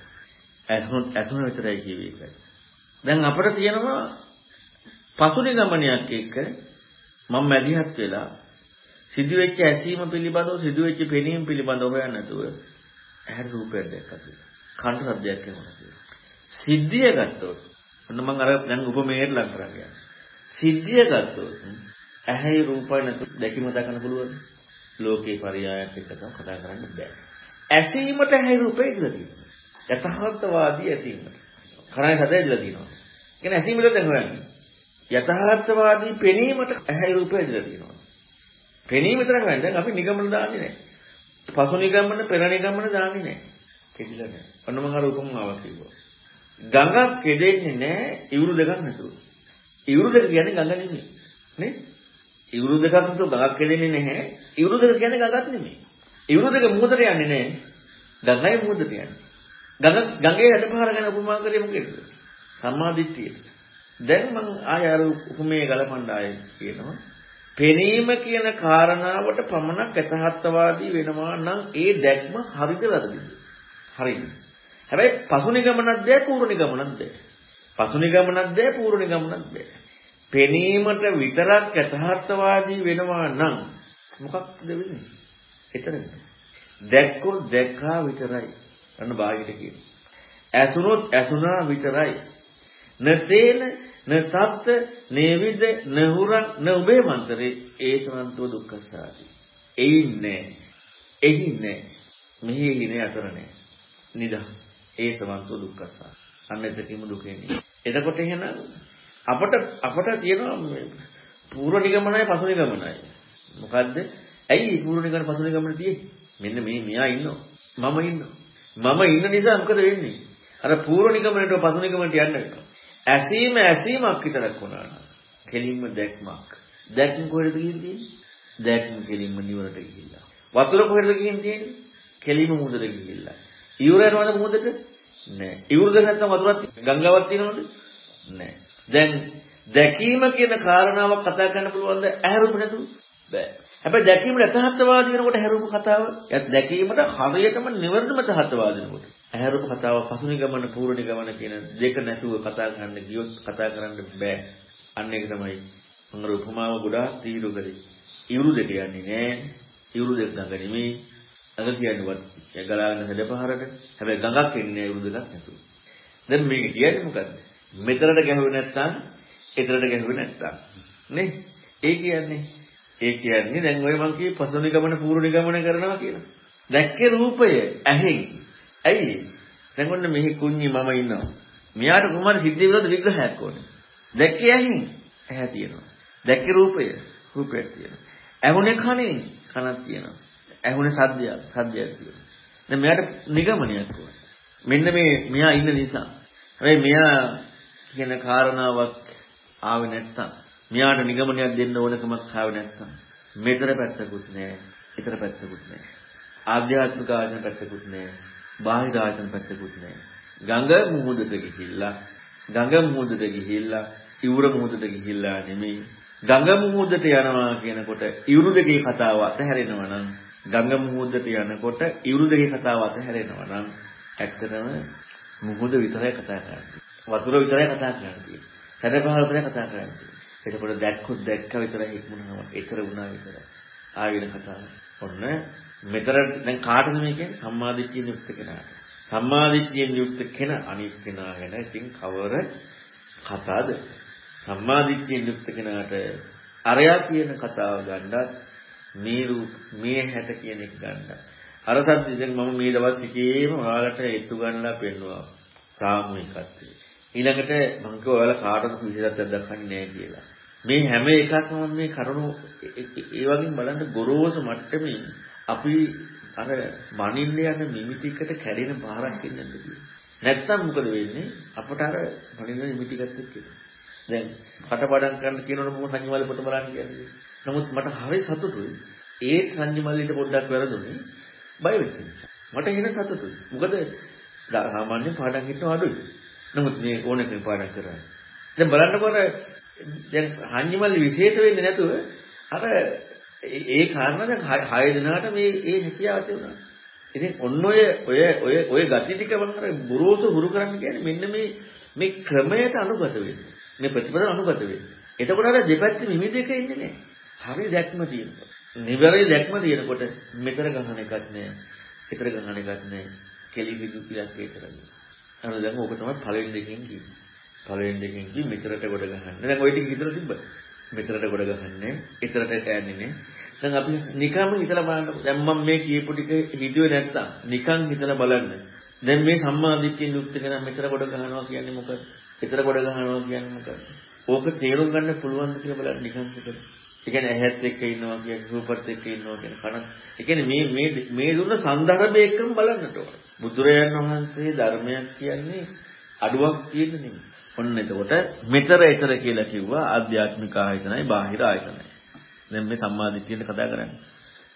ඇසුනොත් ඇසුන විතරයි කියව එකයි. දැන් අපිට තියෙනවා පසුනිගමනයක් එක්ක මම මැදිහත් වෙලා සිදුවෙච්ච ඇසීම පිළිබඳව සිදුවෙච්ච පෙනීම පිළිබඳව හොයන්න නැතුව ඇහැට රූපයක් දැක්කද කන්ට සද්දයක් ඇහුණා සිද්ධිය ගත්තොත් ඔන්න මම අර දැන් උපමේයට ලං කරන්නේ සිද්ධිය ගත්තොත් ඇහැයි රූපයි නැතු දැකීම දක්වන්න පුළුවන්. ලෝකේ පරියායත් එක්ක තමයි කතා කරන්න බෑ. ඇසීමට ඇහැයි රූපේ ඉඳලා තියෙනවා. යථාර්ථවාදී ඇසීමට. කරන්නේ හදලා ඉඳලා තියෙනවා. කියන්නේ ඇසීමල දැන් හොයන්නේ. යථාර්ථවාදී පෙනීමට ඇහැයි රූපේ ඉඳලා තියෙනවා. පෙනීම විතරක් නෙවෙයි දැන් අපි නිගමන දාන්නේ නැහැ. පසු නිගමන පෙර නිගමන දාන්නේ නැහැ. කෙදිලා නැහැ. ඔන්න මම අර උපමාවක් කිව්වා. ගඟක් කෙදෙන්නේ නැහැ ඉවුරු දෙකක් නැතුව. ඉවුරු දෙක කියන්නේ ගඟ නෙමෙයි. නේ? ඉවුරු දෙකක් නැතුව ගඟක් කෙදෙන්නේ නැහැ. ඉවුරු දෙක කියන්නේ ගඟක් නෙමෙයි. ඉවුරු දෙක මුහුදට යන්නේ නැහැ. ගඟයි මුහුදට යන්නේ. ගඟ ගඟේ යටපහර ගැන උපමා කරේ මොකේද? සම්මාදිට්ඨිය. දැන් මම ආය අර උපමේ ගලපන්න ආයේ කියනවා. පෙනීම කියන කාරණාවට පමණක් යථාර්ථවාදී වෙනවා නම් ඒ දැක්ම හරිද වැරදිද? හරිද? හැබැයි පසු නිගමනක් දැ පූර්ව නිගමනක් දැ. පසු නිගමනක් දැ පූර්ව නිගමනක් දැ. පෙනීමට විතරක් යථාර්ථවාදී වෙනවා නම් මොකක්ද වෙන්නේ? එතරම්. දැක්කොත් දැක්කා විතරයි. අන්න බාහිර කියනවා. ඇසුනොත් ඇසුනා විතරයි. නතේන නතත්ත නේවිද නහුරං නුබේ මන්තරේ ඒසවන්තෝ දුක්ඛසාරි. එයින්නේ. එහින්නේ. මෙහි ඉන්නේ අතර නෑ. නිදා. ඒසවන්තෝ දුක්ඛසාරි. අන්න එතකින්ම දුකේනේ. එතකොට එහෙනම් අපට අපට තියෙනවා පූර්ව නිගමනයි පසු නිගමනයි. මොකද්ද? ඇයි පූර්ව නිගමන පසු නිගමන තියෙන්නේ? මෙන්න මේ මෙයා ඉන්නවා. මම ඉන්නවා. මම ඉන්න නිසා මොකද වෙන්නේ? අර පූර්ව නිගමනට පසු නිගමනට යන්න වෙනවා. ඇසීම ඇසීමක් විතරක් වුණා නම් කෙලින්ම දැක්මක්. දැක්ම කොහෙද ගිහින් දැක්ම කෙලින්ම නිවරට ගිහිල්ලා. වතුර කොහෙද ගිහින් තියෙන්නේ? කෙලින්ම මුහුදට ගිහිල්ලා. ඉවුර යනවද මුහුදට? නෑ. ඉවුරද නැත්නම් වතුරක් ගංගාවක් තියෙනවද? නෑ. දැන් දැකීම කියන කාරණාවක් කතා කරන්න පුළුවන්ද ඇහැරුම නැතුව? බෑ. හැබැයි දැකීමට යථාර්ථවාදී වෙනකොට හැරුම කතාව යත් දැකීමට හරියටම නිවර්ණම යථාර්ථවාදී වෙනකොට හැරුම කතාව පසුනිගමන පූර්වනිගමන කියන දෙක නැතුව කතා කරන්න ගියොත් කතා කරන්න බෑ. අන්න ඒක තමයි මම උපමාව ගොඩාක් තීරු කරේ. ඉවුරු දෙක යන්නේ නෑ. ඉවුරු දෙක ගඟ නෙමෙයි අඟ කියන්නේවත් ගලාගෙන හැදපහරට හැබැයි ගඟක් එන්නේ ඉවුරු දෙකක් නැතුව. දැන් මේක කියන්නේ මොකද්ද? මෙතරට ගැහුවේ නැත්තම් එතරට ගැහුවේ නැත්තම් නේ? ඒ කියන්නේ. ඒ කියන්නේ දැන් ඔය මං කියේ පසු නිගමන පූර්ව නිගමන කරනවා කියලා. දැක්කේ රූපය ඇහෙන්. ඇයි? දැන් ඔන්න මෙහි කුඤ්ඤි මම ඉන්නවා. මෙයාට කුමාර සිද්ධ විරෝධ විග්‍රහයක් ඕනේ. දැක්කේ ඇහෙන්. ඇහැ තියෙනවා. දැක්කේ රූපය. රූපයක් තියෙනවා. ඇහුනේ කනේ. කනක් තියෙනවා. ඇහුනේ සද්දයක්. සද්දයක් තියෙනවා. දැන් මෙයාට නිගමනයක් ඕනේ. මෙන්න මේ මෙයා ඉන්න නිසා. හැබැයි මෙයා කියන කාරණාවක් ආවේ නැත්තම් මෙයාට නිගමනයක් දෙන්න ඕනකමක් ආවේ නැත්නම් මෙතර පැත්තකුත් නැහැ, ඊතර පැත්තකුත් නැහැ. ආධ්‍යාත්මික ආයතන පැත්තකුත් නැහැ, බාහිර ආයතන පැත්තකුත් නැහැ. ගඟ මුහුදට ගිහිල්ලා, ගඟ මුහුදට ගිහිල්ලා, ඉවුර මුහුදට ගිහිල්ලා නෙමෙයි. ගඟ මුහුදට යනවා කියනකොට ඉවුරු දෙකේ කතාව අතහැරෙනවා නම් ගඟ මුහුදට යනකොට ඉවුරු දෙකේ කතාව අතහැරෙනවා නම් ඇත්තටම මුහුද විතරයි කතා කරන්නේ. වතුර විතරයි කතා කරන්නේ. සැඩපහළ විතරයි කතා කරන්නේ. එතකොට දැක්කොත් දැක්ක විතරයි හික්මුණා. ඒතර වුණා විතරයි. ආයෙන කතාව. ඔන්න මෙතර දැන් කාටද මේ කියන්නේ? සම්මාදිට්ඨියෙන් යුක්ත කෙනාට. සම්මාදිට්ඨියෙන් යුක්ත කෙනා අනිත් කෙනා ගැන ඉතින් කවර කතාවද? සම්මාදිට්ඨියෙන් යුක්ත කෙනාට අරයා කියන කතාව ගන්නත් මේ රූප මේ හැට කියන එක ගන්න. අර සත්‍ය දැන් මම මේ දවස් ටිකේම ඔයාලට ඒත්තු ගන්නලා පෙන්නවා. සාමූහිකත්වයේ. ඊළඟට මම කිව්වා ඔයාලා කාටවත් විශේෂත්වයක් දක්වන්නේ නැහැ කියලා. මේ හැම එකක්ම මේ කරුණු ඒ වගේ බලන්න ගොරෝසු මට්ටමින් අපි අර මනින්න යන මිමිතිකට කැඩෙන බාරක් ඉන්නද නැත්තම් මොකද වෙන්නේ? අපට අර මනින්න මිමිතිකත් එක්ක දැන් කටපාඩම් කරන්න කියනකොට මොකද සංජිමල්ලි පොත බලන්න කියන්නේ? නමුත් මට හරි සතුටුයි. ඒ සංජිමල්ලිට පොඩ්ඩක් වැරදුනේ. බය වෙච්ච නිසා. මට එන සතුටුයි. මොකද සාමාන්‍ය පාඩම් හිටව අඩුයි. නමුත් මේ ඕනෙක පාඩම් කරා දැන් බලන්නකොට දැන් හංජිමල්ලි විශේෂ වෙන්නේ නැතුව අර ඒ කාරණා දැන් 6 දිනකට මේ ඒ හැකියාව තිබුණා. ඉතින් ඔන්න ඔය ඔය ඔය ඔය gati ටික වහර බුරෝසු හුරු කරන්න කියන්නේ මෙන්න මේ මේ ක්‍රමයට අනුගත වෙන්න. මේ ප්‍රතිපදාව අනුගත වෙන්න. එතකොට අර දෙපැත්තේ නිමි දෙක ඉන්නේ නැහැ. හරි දැක්ම තියෙනවා. නිවැරදි දැක්ම තියෙනකොට මෙතර ගහන එකක් නැහැ. ඊතර ගහන එකක් නැහැ. කෙලි විදු කියලා ඒතරයි. අර දැන් ඕක තමයි පළවෙනි දෙකෙන් කිව්වේ. පළවෙනි දෙකෙන් කි මෙතරට කොට ගහන්න. දැන් ওই ටික හිතලා තිබ්බද? මෙතනට ගොඩ ගහන්නේ, ඊතරට යන්නේ නේ. දැන් අපි නිකම්ම හිතලා බලන්න. දැන් මම මේ කියපු ටික හිතුවේ නැත්තම් නිකන් හිතලා බලන්න. දැන් මේ සම්මාදිට්ඨියෙන් යුක්ත කෙනා මෙතන ගොඩ ගහනවා කියන්නේ මොකද? ඊතර ගොඩ ගහනවා කියන්නේ මොකද? ඕක තේරුම් ගන්න පුළුවන් කියලා බලන්න නිකන් හිතලා. ඒ කියන්නේ ඇහත් එක්ක ඉන්නවා කියන්නේ රූපත් එක්ක ඉන්නවා කියන කන. ඒ කියන්නේ මේ මේ මේ දුන්න සන්දර්භය එක්කම බලන්නට ඕන. බුදුරජාණන් වහන්සේ ධර්මයක් කියන්නේ අඩුවක් කියන නෙමෙයි. ඔන්න එතකොට මෙතර ඊතර කියලා කිව්වා ආධ්‍යාත්මික ආයතනයි බාහිර ආයතනයි. දැන් මේ සම්මාදිටියෙන් කතා කරන්නේ.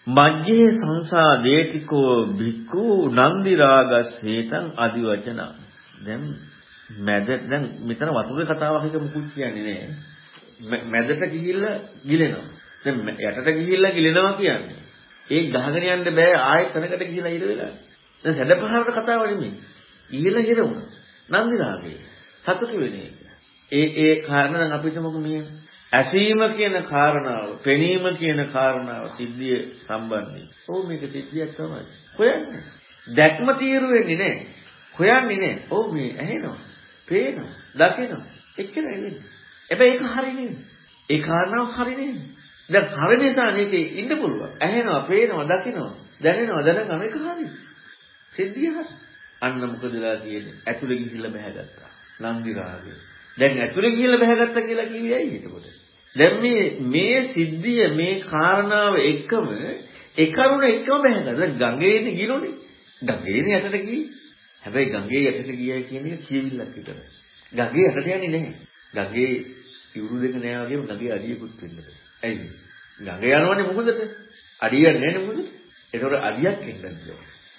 මජ්ජේ සංසාදේතිකෝ භික්ඛු නන්දි රාගස් හේතං අදිවචන. දැන් මැද දැන් මෙතන වතුරේ කතාවක් එක මුකුත් කියන්නේ නෑ. මැදට ගිහිල්ලා ගිලෙනවා. දැන් යටට ගිහිල්ලා ගිලෙනවා කියන්නේ. ඒ ගහගෙන යන්න බෑ ආයෙත් තැනකට ගිහිල්ලා ඉර වෙලා. දැන් සැඩපහරට කතාව නෙමෙයි. ඉහළ හිර වුණා. නන්දි රාගේ. සතුටු වෙන එක. ඒ ඒ කාරණා දැන් අපිට මොකද මේ ඇසීම කියන කාරණාව, පෙනීම කියන කාරණාව සිද්ධිය සම්බන්ධයි. ඔව් මේක සිද්ධියක් තමයි. හොයන්නේ. දැක්ම තීරු වෙන්නේ නැහැ. හොයන්නේ නැහැ. ඔව් මේ ඇහෙනවා. පේනවා. දකිනවා. එච්චරයි වෙන්නේ. හැබැයි ඒක හරි නෙමෙයි. ඒ කාරණාව හරි නෙමෙයි. දැන් හරි නිසා මේකේ ඉන්න පුළුවන්. ඇහෙනවා, පේනවා, දකිනවා, දැනෙනවා, දැනගන්න එක හරි. සිද්ධිය හරි. අන්න මොකද වෙලා තියෙන්නේ? ඇතුලේ ගිහිල්ලා බහැගත්තා. නන්දි රාගය. දැන් ඇතුලේ ගිහිල්ලා බහැගත්තා කියලා කිව්වේ ඇයි එතකොට? දැන් මේ මේ සිද්ධිය මේ කාරණාව එකම ඒ කරුණ එකම බහැගත්තා. දැන් ගඟේදී ගිනුනේ. ගඟේනේ යටට ගියේ. හැබැයි ගඟේ යටට ගියයි කියන එක කියවිල්ලක් විතරයි. ගඟේ යටට යන්නේ නැහැ. ගඟේ ඉවුරු දෙක නෑ වගේම ගඟේ අඩියකුත් වෙන්න බෑ. ඇයි? ගඟ යනවනේ මොකදද? අඩිය යන්නේ නෑ මොකද? ඒතකොට අඩියක් එන්නද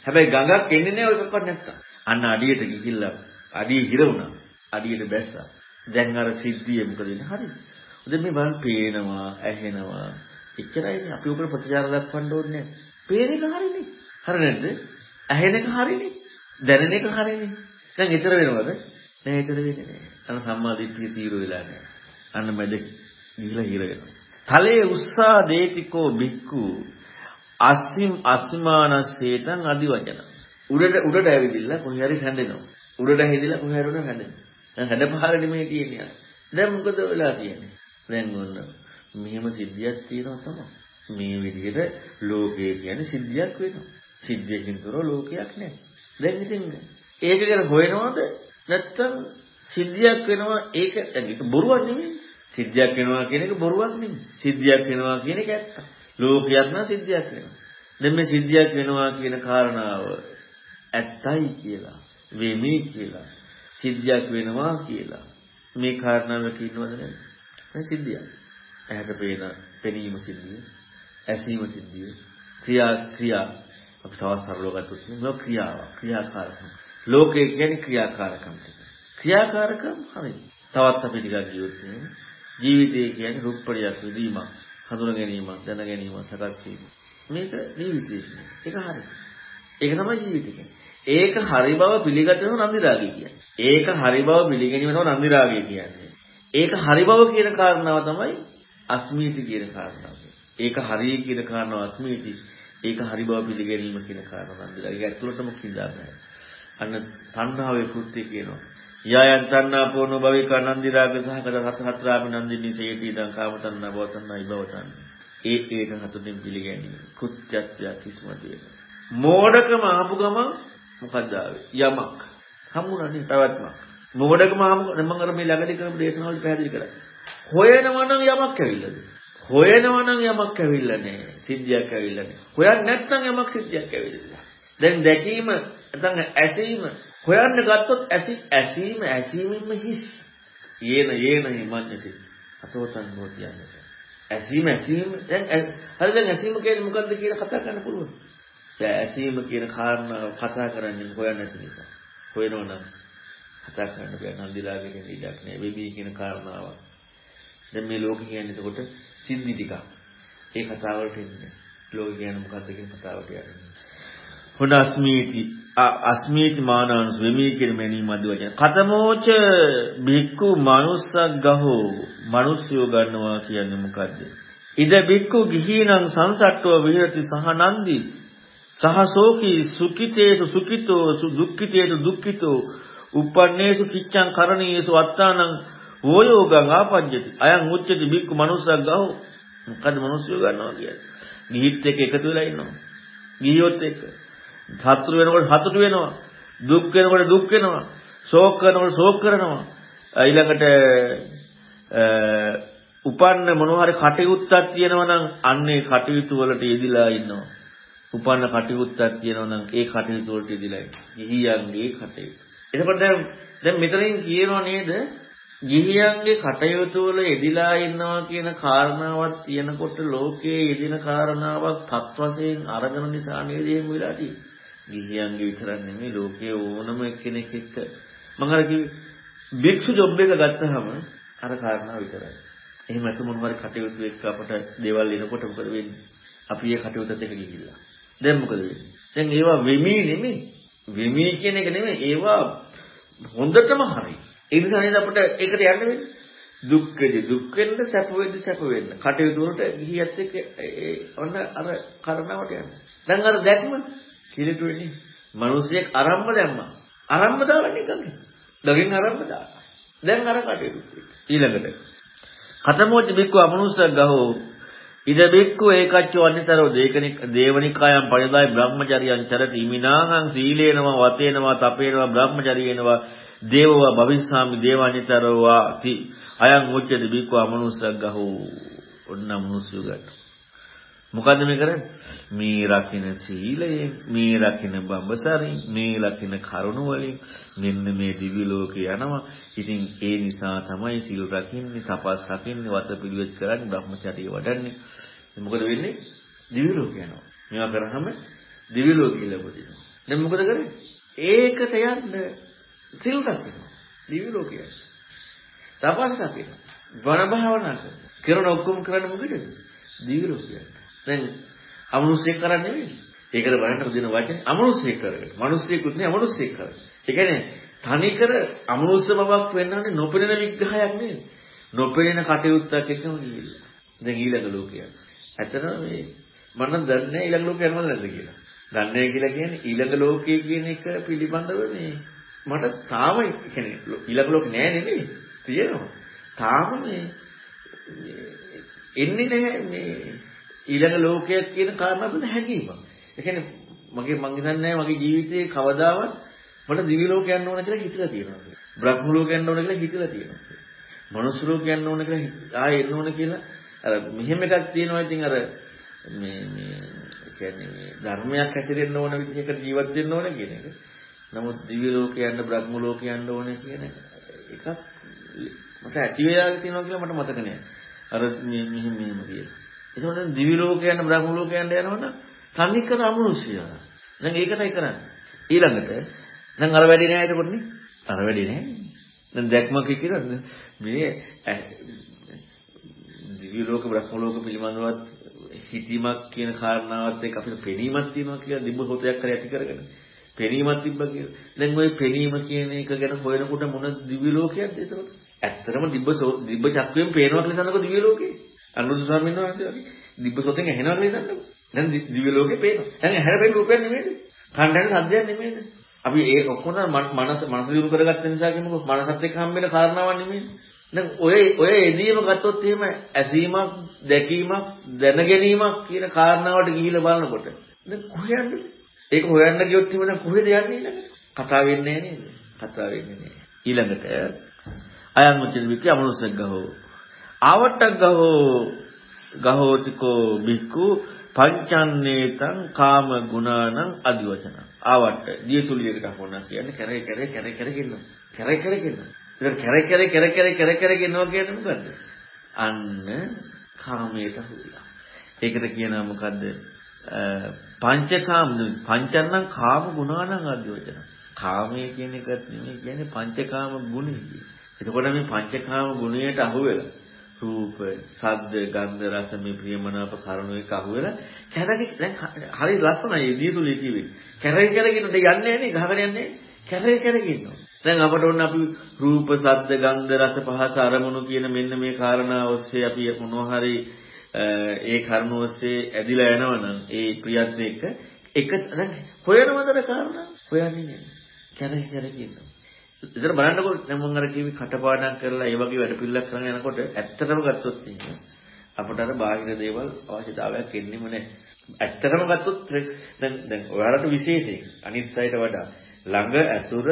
හැබැයි ගඟක් එන්නේ නෑ ඔයකක්වත් නැත්තම්. අන්න අඩියට ගිහිල්ලා අඩිය හිර වුණා. අඩියට බැස්සා. දැන් අර සිද්ධිය මොකද වෙන්නේ? හරි. දැන් මේ බලන්න පේනවා, ඇහෙනවා. එච්චරයිනේ අපි උකට ප්‍රතිචාර දක්වන්න ඕනේ නෑ. පේන එක හරිනේ. හරි නැද්ද? ඇහෙන එක හරිනේ. දැනෙන එක හරිනේ. දැන් ඊතර වෙනවද? නෑ ඊතර වෙන්නේ නෑ. අන්න සම්මා දිට්ඨිය තීර වෙලා නෑ. අන්න මැද ගිහිලා හිර වෙනවා. තලයේ උස්සා දේතිකෝ බික්කු අස්සිම් අස්මානස්සේතං අදිවචන. උඩට උඩට ඇවිදින්න කොහේ හරි හැඳෙනවා. උඩට හැදිලා කොහේ හරි හැඳෙනවා. දැන් හැඩපහර නෙමෙයි තියෙන්නේ. දැන් මොකද වෙලා තියෙන්නේ? දැන් ඔන්න මෙහෙම සිද්ධියක් තියෙනවා තමයි. මේ විදිහට ලෝකය කියන්නේ සිද්ධියක් වෙනවා. සිද්ධියකින් තොර ලෝකයක් නෑ. දැන් ඉතින් ඒක ගැන හොයනවද? නැත්තම් සිද්ධියක් වෙනවා ඒක ඒක බොරුවක් නෙමෙයි. සිද්ධියක් වෙනවා කියන එක බොරුවක් නෙමෙයි. සිද්ධියක් වෙනවා කියන එක ඇත්ත. ලෝකයක් නම් සිද්ධියක් වෙනවා. දැන් මේ සිද්ධියක් වෙනවා කියන කාරණාව ඇත්තයි කියලා, වෙමි කියලා, සිද්ධියක් වෙනවා කියලා මේ කාරණාවක ඉන්නවද නැද්ද? මේ සිද්ධියක්. ඇහැට පේන පෙනීම සිද්ධිය, ඇසීම සිද්ධිය, ක්‍රියා ක්‍රියා අපි තවත් සරලව ගත්තොත් මේ ක්‍රියාව, ක්‍රියාකාරකම්. ලෝකය කියන්නේ ක්‍රියාකාරකම් ටික. ක්‍රියාකාරකම් හරි. තවත් අපි ටිකක් ගියොත් ජීවිතය කියන්නේ රුප්පඩියක් විදීමක්, හඳුන ගැනීමක්, දැන ගැනීමක්, සකස් වීම. මේක ජීවිතය. ඒක හරි. ඒක තමයි ජීවිතය ඒක හරි බව පිළිගන්නව නන්දි රාගය කියන්නේ. ඒක හරි බව පිළිගැනීම තමයි නන්දි රාගය කියන්නේ. ඒක හරි බව කියන කාරණාව තමයි අස්මීති කියන කාරණාව. ඒක හරි කියන කාරණාව අස්මීති. ඒක හරි බව පිළිගැනීම කියන කාරණාව නන්දි රාගය. ඒක ඇතුළටම කිඳාගන්න. අන්න තණ්හාවේ කෘත්‍ය කියනවා. යයන් තණ්හා පෝන භවික නන්දි රාග සහගත හත හතරාම නන්දිනී සේති දං කාම තණ්හා භව තණ්හා ඉබව තණ්හා. ඒ ඒක හතුටින් පිළිගැනීම. කෘත්‍යත්‍ය කිස්මද වෙන. මෝඩකම ආපු ගමන් මොකක්ද ආවේ? යමක්. හම්බුණානේ පැවැත්මක්. මෝඩකම ආපු මම අර මේ ළඟදී කරපු දේශනාවල පැහැදිලි කරා. හොයනවා නම් යමක් ඇවිල්ලාද? හොයනවා නම් යමක් ඇවිල්ලා නැහැ. සිද්ධියක් ඇවිල්ලා නැහැ. හොයන්නේ නැත්නම් යමක් සිද්ධියක් ඇවිල්ලා. දැන් දැකීම නැත්නම් ඇසීම හොයන්න ගත්තොත් ඇසි ඇසීම ඇසීමෙන්ම හිස්. යේන යේන හිමඤ්ඤති. අතෝතන් බෝ කියන්නේ. ඇසීම ඇසීම දැන් හරි දැන් ඇසීම කියන්නේ මොකද්ද කියලා කතා කරන්න පුළුවන්. දැන් ඇසීම කියන කාරණාව කතා කරන්නේ හොයන්න නැති නිසා. හොයනවනම් කතා කරන්න බෑ නන්දිලාගේ කියන ඉඩක් නෑ. වෙබී කියන කාරණාව. දැන් මේ ලෝකෙ කියන්නේ එතකොට සිද්ධි ටිකක්. ඒ කතාවලට එන්නේ. ලෝකෙ කියන්නේ මොකද්ද කියන කතාවට යන්නේ. හොඳ අස්මීති අස්මීති මානානුස් වෙමි කියන මෙනීම අද වචන. කතමෝච බික්කු manussක් ගහෝ මිනිස්සුયો ගන්නවා කියන්නේ මොකද්ද? ඉද බික්කු ගිහීනං සංසට්ඨව විහෙරති සහනන්දි සහසෝකී සුඛිතේසු සුඛිතෝ දුක්ඛිතේසු දුක්ඛිතෝ uppannේසු කිච්ඡං කරණීයසු අත්තානං ඕයෝගං ආපජ්ජති. අයං උච්චති බික්කු මනුස්සක් ගහෝ. මොකද මිනිස්සු ගන්නවා කියන්නේ. ගිහිත් එක්ක එකතු වෙලා ඉන්නවා. ගිහියොත් එක්ක. සතුරු වෙනකොට සතුටු වෙනවා. දුක් වෙනකොට දුක් වෙනවා. ශෝක කරනකොට ශෝක කරනවා. ඊළඟට උපන්න මොනවා හරි කටයුත්තක් තියෙනවා නම් අන්නේ කටයුතු වලට යෙදිලා ඉන්නවා. උපන්න කටයුත්තක් තියෙනවා නම් ඒ කටයුතු වලට යෙදිලා ඉන්නවා. ගිහියන්ගේ කටයුතු. එතකොට දැන් දැන් මෙතනින් කියනවා නේද? ගිහියන්ගේ කටයුතු වල යෙදිලා ඉන්නවා කියන කාරණාවක් තියෙනකොට ලෝකයේ යෙදින කාරණාවක් තත් වශයෙන් අරගෙන නිසා නේද එහෙම වෙලා තියෙන්නේ. ගිහියන්ගේ විතරක් නෙමෙයි ලෝකයේ ඕනම කෙනෙක් එක්ක මම අර කිව්වේ භික්ෂු ජොබ් එක ගත්තාම අර කාරණා විතරයි. එහෙම නැතු මොනවාරි කටයුතු එක්ක අපට දේවල් එනකොට මොකද වෙන්නේ? අපි ඒ කටයුත්තත් එක්ක ගිහිල්ලා. දැන් මොකද වෙන්නේ? දැන් ඒවා වෙමි නෙමෙයි. වෙමි කියන එක නෙමෙයි. ඒවා හොඳටම හරි. ඒ නිසා නේද අපිට ඒකට යන්න වෙන්නේ. දුක්කේදී දුක් වෙන්න සැප වෙද්දී සැප වෙන්න. කටයුතු වලට ගිහියත් එක්ක ඔන්න අර කරනවට යන්න. දැන් අර දැක්ම කිලිටු වෙන්නේ. මිනිසියෙක් අරම්ම දැම්මා. අරම්ම දාලා නිකන්. දකින් අරම්ම දාලා. දැන් අර කටයුතු. ඊළඟට කතමෝච බික්කු අපනුස්සක් ගහෝ ඉද බික්කු ඒකච්චෝ අනිතරෝ දේකනික දේවනිකායන් පරිදාය බ්‍රහ්මචරියන් චරති. ඉමිනාහං සීලේනවා වතේනවා තපේනවා බ්‍රහ්මචරියේනවා දේවව භවිස්සාමි දේවානිතරෝ වාති අයං උච්චති බික්කු අපනුස්සක් ගහෝ ඔන්න මනුස්සයෝ ගන්න මොකද්ද මේ කරන්නේ? මේ රකින්න සීලයෙන්, මේ රකින්න බඹසරින්, මේ රකින්න කරුණ වලින් මෙන්න මේ දිවි ලෝකේ යනවා. ඉතින් ඒ නිසා තමයි සීල් රකින්නේ, තපස් රකින්නේ, වත පිළිවෙත් කරන්නේ, Brahmacharya වඩන්නේ. මොකද වෙන්නේ? දිවි ලෝකේ යනවා. මේවා කරාම දිවි ලෝකෙ ලැබෙනවා. දැන් මොකද කරන්නේ? ඒකට යන්න සීල් රකින්නවා. දිවි ලෝකේ යනවා. තපස් රකින්නවා. වන භාවනා කරනවා. කරන ඔක්කොම කරන්නේ මොකද? දිවි ලෝකේ යනවා. දැන් අමනුෂ්‍යෙක් කරන්නේ නෙවෙයි. ඒකට බලන්න දෙන වචනේ අමනුෂ්‍යෙක් කරගෙන. මිනිස්සෙකුත් නෙවෙයි අමනුෂ්‍යෙක් කරගෙන. ඒ කියන්නේ තනිකර අමනුෂ්‍ය බවක් වෙන්නන්නේ නොපෙනෙන විග්‍රහයක් නෙවෙයි. නොපෙනෙන කටයුත්තක් එකම ගිහිල්ලා. දැන් ඊළඟ ලෝකයක්. ඇත්තටම මේ මම නම් දන්නේ නැහැ ඊළඟ ලෝකයක් යනවද නැද්ද කියලා. දන්නේ කියලා කියන්නේ ඊළඟ ලෝකයේ කියන එක පිළිබඳව මේ මට තාම කියන්නේ ඊළඟ ලෝක නෑ නෙමෙයි. තියෙනවා. තාම මේ එන්නේ නැහැ මේ ඊළඟ ලෝකයක් කියන කාරණා බඳ හැඟීමක්. ඒ කියන්නේ මගේ මං හිතන්නේ මගේ ජීවිතේ කවදාවත් මට දිවි ලෝක යන්න ඕන කියලා හිතලා තියෙනවා. බ්‍රහ්ම ලෝක යන්න ඕන කියලා හිතලා තියෙනවා. මනුස්ස ලෝක යන්න ඕන කියලා ආයෙ එන්න ඕන කියලා අර මෙහෙම එකක් තියෙනවා ඉතින් අර මේ මේ කියන්නේ මේ ධර්මයක් හැසිරෙන්න ඕන විදිහකට ජීවත් වෙන්න ඕන කියන එක. නමුත් දිව්‍ය ලෝක යන්න බ්‍රහ්ම ලෝක යන්න ඕන කියන එකක් මට ඇති වෙලා තියෙනවා කියලා මට මතක නෑ. අර මෙහෙම මෙහෙම කියලා. ඒකෝට දිවි ලෝකයන් බ්‍රහ්ම ලෝකයන් යනවනම් තනිකර අමනුෂ්‍යය. දැන් ඒකටයි කරන්නේ. ඊළඟට දැන් අර වැඩි නෑ එතකොට නේ. අර වැඩි නෑ. දැන් දැක්මක කියලා මේ දිවි ලෝක බ්‍රහ්ම ලෝක පිළිබඳවත් හිතීමක් කියන කාරණාවත් එක්ක අපිට පෙනීමක් තියෙනවා කියලා දිබ්බ හොතයක් කරේ ඇති කරගෙන. පෙනීමක් තිබ්බ කියලා. දැන් ওই පෙනීම කියන එක ගැන හොයනකොට මොන දිවි ලෝකයක්ද එතකොට? ඇත්තටම දිබ්බ දිබ්බ චක්‍රයෙන් පේනවා කියලා හිතනකොට දිවි ලෝකේ. අනුරුද්ධ ස්වාමීන් වහන්සේ වගේ දිබ්බ සොතෙන් ඇහෙනවා කියලා හිතන්නකො. දැන් දිව්‍ය ලෝකේ පේනවා. දැන් ඇහැර පෙනෙන රූපයක් නෙමෙයිද? කණ්ඩායම සද්දයක් නෙමෙයිද? අපි ඒ ඔක්කොම මනස මනස දිනු කරගත්ත නිසා කියමුකෝ මනසත් එක්ක හම්බ වෙන කාරණාවක් නෙමෙයි. දැන් ඔය ඔය එදීම ගත්තොත් එහෙම ඇසීමක් දැකීමක් දැන ගැනීමක් කියන කාරණාවට ගිහිල්ලා බලනකොට දැන් කොහෙන්ද? ඒක හොයන්න ගියොත් එහෙම දැන් කොහෙද යන්නේ නේද? කතා වෙන්නේ නේද? කතා වෙන්නේ නෑ. ඊළඟට අයන් මුචින් වික්‍ය අමනුස්සග්ගහෝ ආවට්ටග්ගහෝ ගහෝතිකෝ බික්කු පංචන්නේතං කාම ගුණානං අදිවචන ආවට්ට දියසුලියකට හොනා කියන්නේ කැරේ කැරේ කැරේ කැරේ කියනවා කැරේ කැරේ කියනවා ඒක කැරේ කැරේ කැරේ කැරේ කැරේ කැරේ කියනවා කියන්නේ මොකද්ද? අන්න කාමයට හුලා ඒකට කියනවා මොකද්ද? පංචකාම පංචන්නම් කාම ගුණානං අදිවචන. කාමයේ කියන එකත් නෙමෙයි කියන්නේ පංචකාම ගුණය කියන්නේ. එතකොට මේ පංචකාම ගුණයට අහු වෙලා රූප, ශබ්ද, ගන්ධ, රස මේ ප්‍රියමනාප කරුණු එක අහුවෙලා කැරකි දැන් හරි ලස්සනයි දීතුලේ කිව්වේ. කැරකි කැරකින් දෙ යන්නේ නැහැ නේ ගහගෙන යන්නේ. කැරකි කැරකින් ඉන්නවා. දැන් අපට ඕන අපි රූප, ශබ්ද, ගන්ධ, රස, පහස අරමුණු කියන මෙන්න මේ කාරණා ඔස්සේ අපි මොනවා හරි ඒ කරුණ ඔස්සේ ඇදිලා යනවනම් ඒ ප්‍රියත් එක්ක එක දැන් හොයනවද කාරණා? හොයන්නේ නැහැ. කැරකි කැරකි ඉන්නවා. ඉතින් බලන්නකො දැන් මම අර කිව්වේ කටපාඩම් කරලා ඒ වගේ වැඩ පිළිලක් කරන යනකොට ඇත්තටම ගත්තොත් එහෙනම් අපට අර බාහිර දේවල් අවශ්‍යතාවයක් එන්නෙම නැහැ. ඇත්තටම ගත්තොත් දැන් දැන් ඔයාලට විශේෂයෙන් අනිත් අයට වඩා ළඟ ඇසුර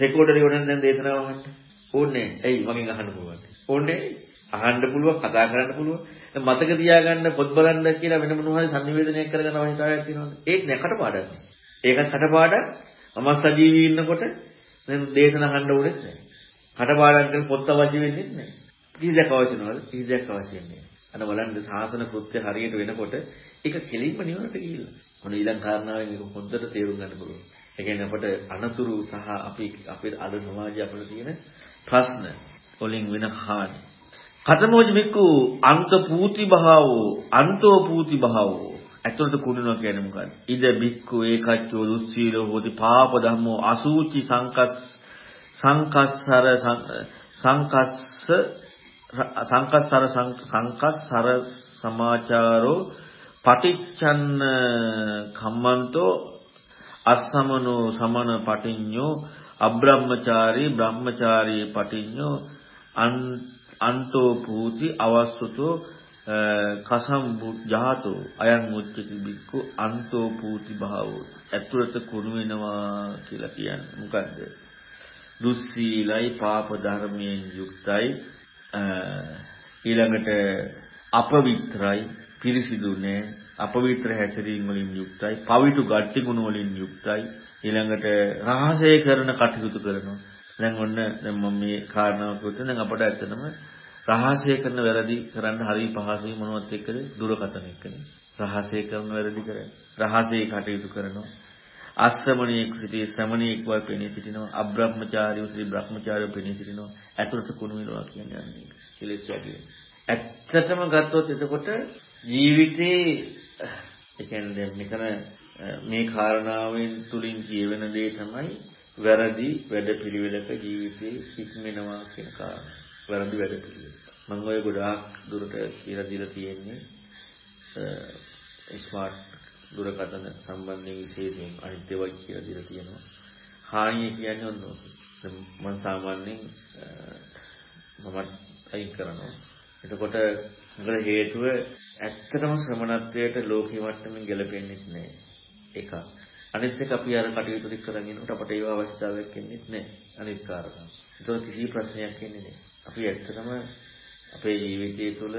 රෙකෝඩර් එකෙන් දැන් දේශනාව අහන්න. ඕනේ. ඇයි මගෙන් අහන්න පුළුවන්. ඕනේ. අහන්න පුළුවන්, කතා කරන්න පුළුවන්. දැන් මතක තියාගන්න පොත් බලන්න කියලා වෙන මොනවා හරි සංනිවේදනයක් කරගන්න අවශ්‍යතාවයක් තියෙනවද? ඒක නෑ කටපාඩම්. ඒකත් කටපාඩම්. මම සජීවී ඉන්නකොට දැන් දේශන අහන්න ඕනෙත් නෑ. කටපාඩම් කරන පොත් අවශ්‍ය වෙන්නේ නෑ. කිසි දෙයක් අවශ්‍ය නෑ. කිසි දෙයක් අවශ්‍ය නෑ. අන්න බලන්න සාසන කෘත්‍ය හරියට වෙනකොට ඒක කෙලින්ම නිවනට ගිහිල්ලා. මොන ඊළඟ කාරණාවෙන් ඒක හොඳට තේරුම් ගන්න පුළුවන්. ඒ කියන්නේ අපට අනතුරු සහ අපි අපේ අද සමාජයේ අපිට තියෙන ප්‍රශ්න වලින් වෙන හානි. කතමෝජ මික්කු අන්ත පූති භාවෝ අන්තෝ පූති භාවෝ ඇතුළත කුණනවා කියන්නේ මොකක්ද? ඉද බික්කු ඒකච්චෝ දුස්සීලෝ හෝති පාප ධම්මෝ අසූචි සංකස් සංකස්සර සංකස්ස සංකස්සර සංකස්සර සමාචාරෝ පටිච්චන්න කම්මන්තෝ අස්සමනෝ සමන පටිඤ්ඤෝ අබ්‍රහ්මචාරී බ්‍රහ්මචාරී පටිඤ්ඤෝ අන්තෝ පූති අවස්සුතෝ කසම් ජාතෝ අයං උච්චති බික්කු අන්තෝ පූති භාවෝ. ඇතුළත කුණු වෙනවා කියලා කියන්නේ. මොකද්ද? දුස්සීලයි පාප ධර්මයෙන් යුක්තයි. ඊළඟට අපවිත්‍රයි පිරිසිදු නෑ. අපවිත්‍ර හැසිරීම වලින් යුක්තයි. පවිතු ගට්ටි ගුණ වලින් යුක්තයි. ඊළඟට රහසය කරන කටයුතු කරනවා. දැන් ඔන්න දැන් මම මේ කාරණාව කිව්වොත් දැන් අපට ඇත්තටම රහසය කරන වැරදි කරන්න හරි පහසුයි මොනවත් එක්කද? දුරකථන එක්කනේ. රහසය කරන වැරදි කරන්නේ රහසේ කටයුතු කරනවා. ආශ්‍රමණීයෙක් සිටී ශ්‍රමණීයෙක් වගේ පෙනී සිටිනවා. අබ්‍රහ්මචාරීව සිටී බ්‍රහ්මචාරීව පෙනී සිටිනවා. ඇතුළත කුණු වෙනවා කියන්නේ කෙලෙස් වැඩි ඇත්තටම ගත්තොත් එතකොට ජීවිතේ ඒ කියන්නේ මෙතන මේ කාරණාවෙන් තුලින් කියවෙන දේ තමයි වැරදි වැඩපිළිවෙලක ජීවිතේ හික්මෙනවා කියන කාරණා. වැරදි වැඩපිළිවෙල. මම ඔය ගොඩාක් දුරට කියලා දීලා තියෙන්නේ ස්මාර්ට් දුරකථන සම්බන්ධයෙන් විශේෂයෙන් අනිත් ඒවා කියලා දීලා තියෙනවා. හානිය කියන්නේ ඔන්න ඔක. මම සාමාන්‍යයෙන් මම අයින් කරනවා. එතකොට මොකද හේතුව ඇත්තටම ශ්‍රමණත්වයට ලෝකීය මට්ටමින් ගැලපෙන්නේ නැහැ. එක. අනිත් එක අපි අර කටයුතු ටික කරගෙන යනකොට අපට ඒව අවශ්‍යතාවයක් එන්නේ නැහැ. අනිත් කාරණා. ඒක කිසි ප්‍රශ්නයක් එන්නේ නැහැ. අපි ඇත්තටම අපේ ජීවිතය තුළ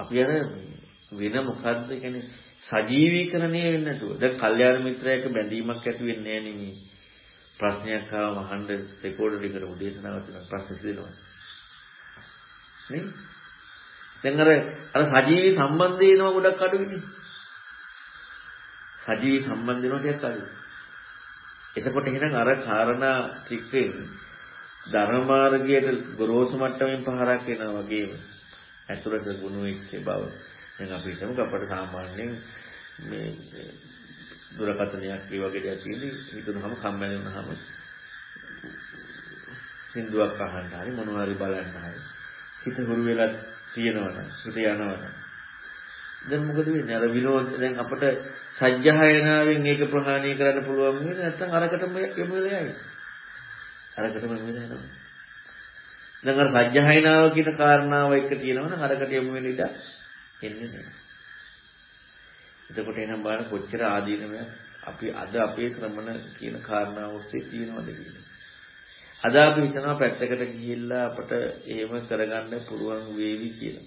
අපි අර වෙන මොකද්ද කියන්නේ සජීවීකරණය වෙන්නේ නැතුව. දැන් කල්යාණ මිත්‍රයෙක් බැඳීමක් ඇති වෙන්නේ නැහැ නෙමෙයි. ප්‍රශ්නයක් ආවම අහන්න රෙකෝඩර් එකට උදේසනාවක් තියෙනවා ප්‍රශ්න දෙනවා. නේ? දැන් අර අර සජීවී සම්බන්ධය එනවා ගොඩක් අඩුයිනේ. සජීවී සම්බන්ධ වෙනවා ටිකක් අඩුයි. එතකොට එහෙනම් අර කාරණා ටිකෙන් ධර්ම මාර්ගයට ගොරෝසු මට්ටමින් පහරක් එනවා වගේම ඇතුළත ගුණ වෙච්ච බව. දැන් අපි හිතමු අපට සාමාන්‍යයෙන් මේ දුරකථනයක් ඒ වගේ දෙයක් තියෙන්නේ හිතුනහම කම්මැලි වුණාම සින්දුවක් අහන්න හරි මොනවා හරි බලන්න හරි. හිත හුරු වෙලා තියෙනවනම් හිත යනවනම් දැන් මොකද වෙන්නේ? අර විනෝද දැන් අපිට සජ්ජහායනාවෙන් ඒක ප්‍රහාණය කරන්න පුළුවන් වෙන්නේ නැත්නම් අරකටම යමු වෙලා යයි. අරකටම යමු වෙලා යනවා දැන් අර සජ්ජහායනාව කියන කාරණාව එක තියෙනවනම් අරකට යමු වෙන ඉඩ එන්නේ නැහැ එතකොට එනම් බලන්න කොච්චර ආදීනමයක් අපි අද අපේ ශ්‍රමණ කියන කාරණාව ඔස්සේ තියෙනවද කියලා අද අපි හිතනවා පැත්තකට ගිහිල්ලා අපට එහෙම කරගන්න පුළුවන් වේවි කියලා.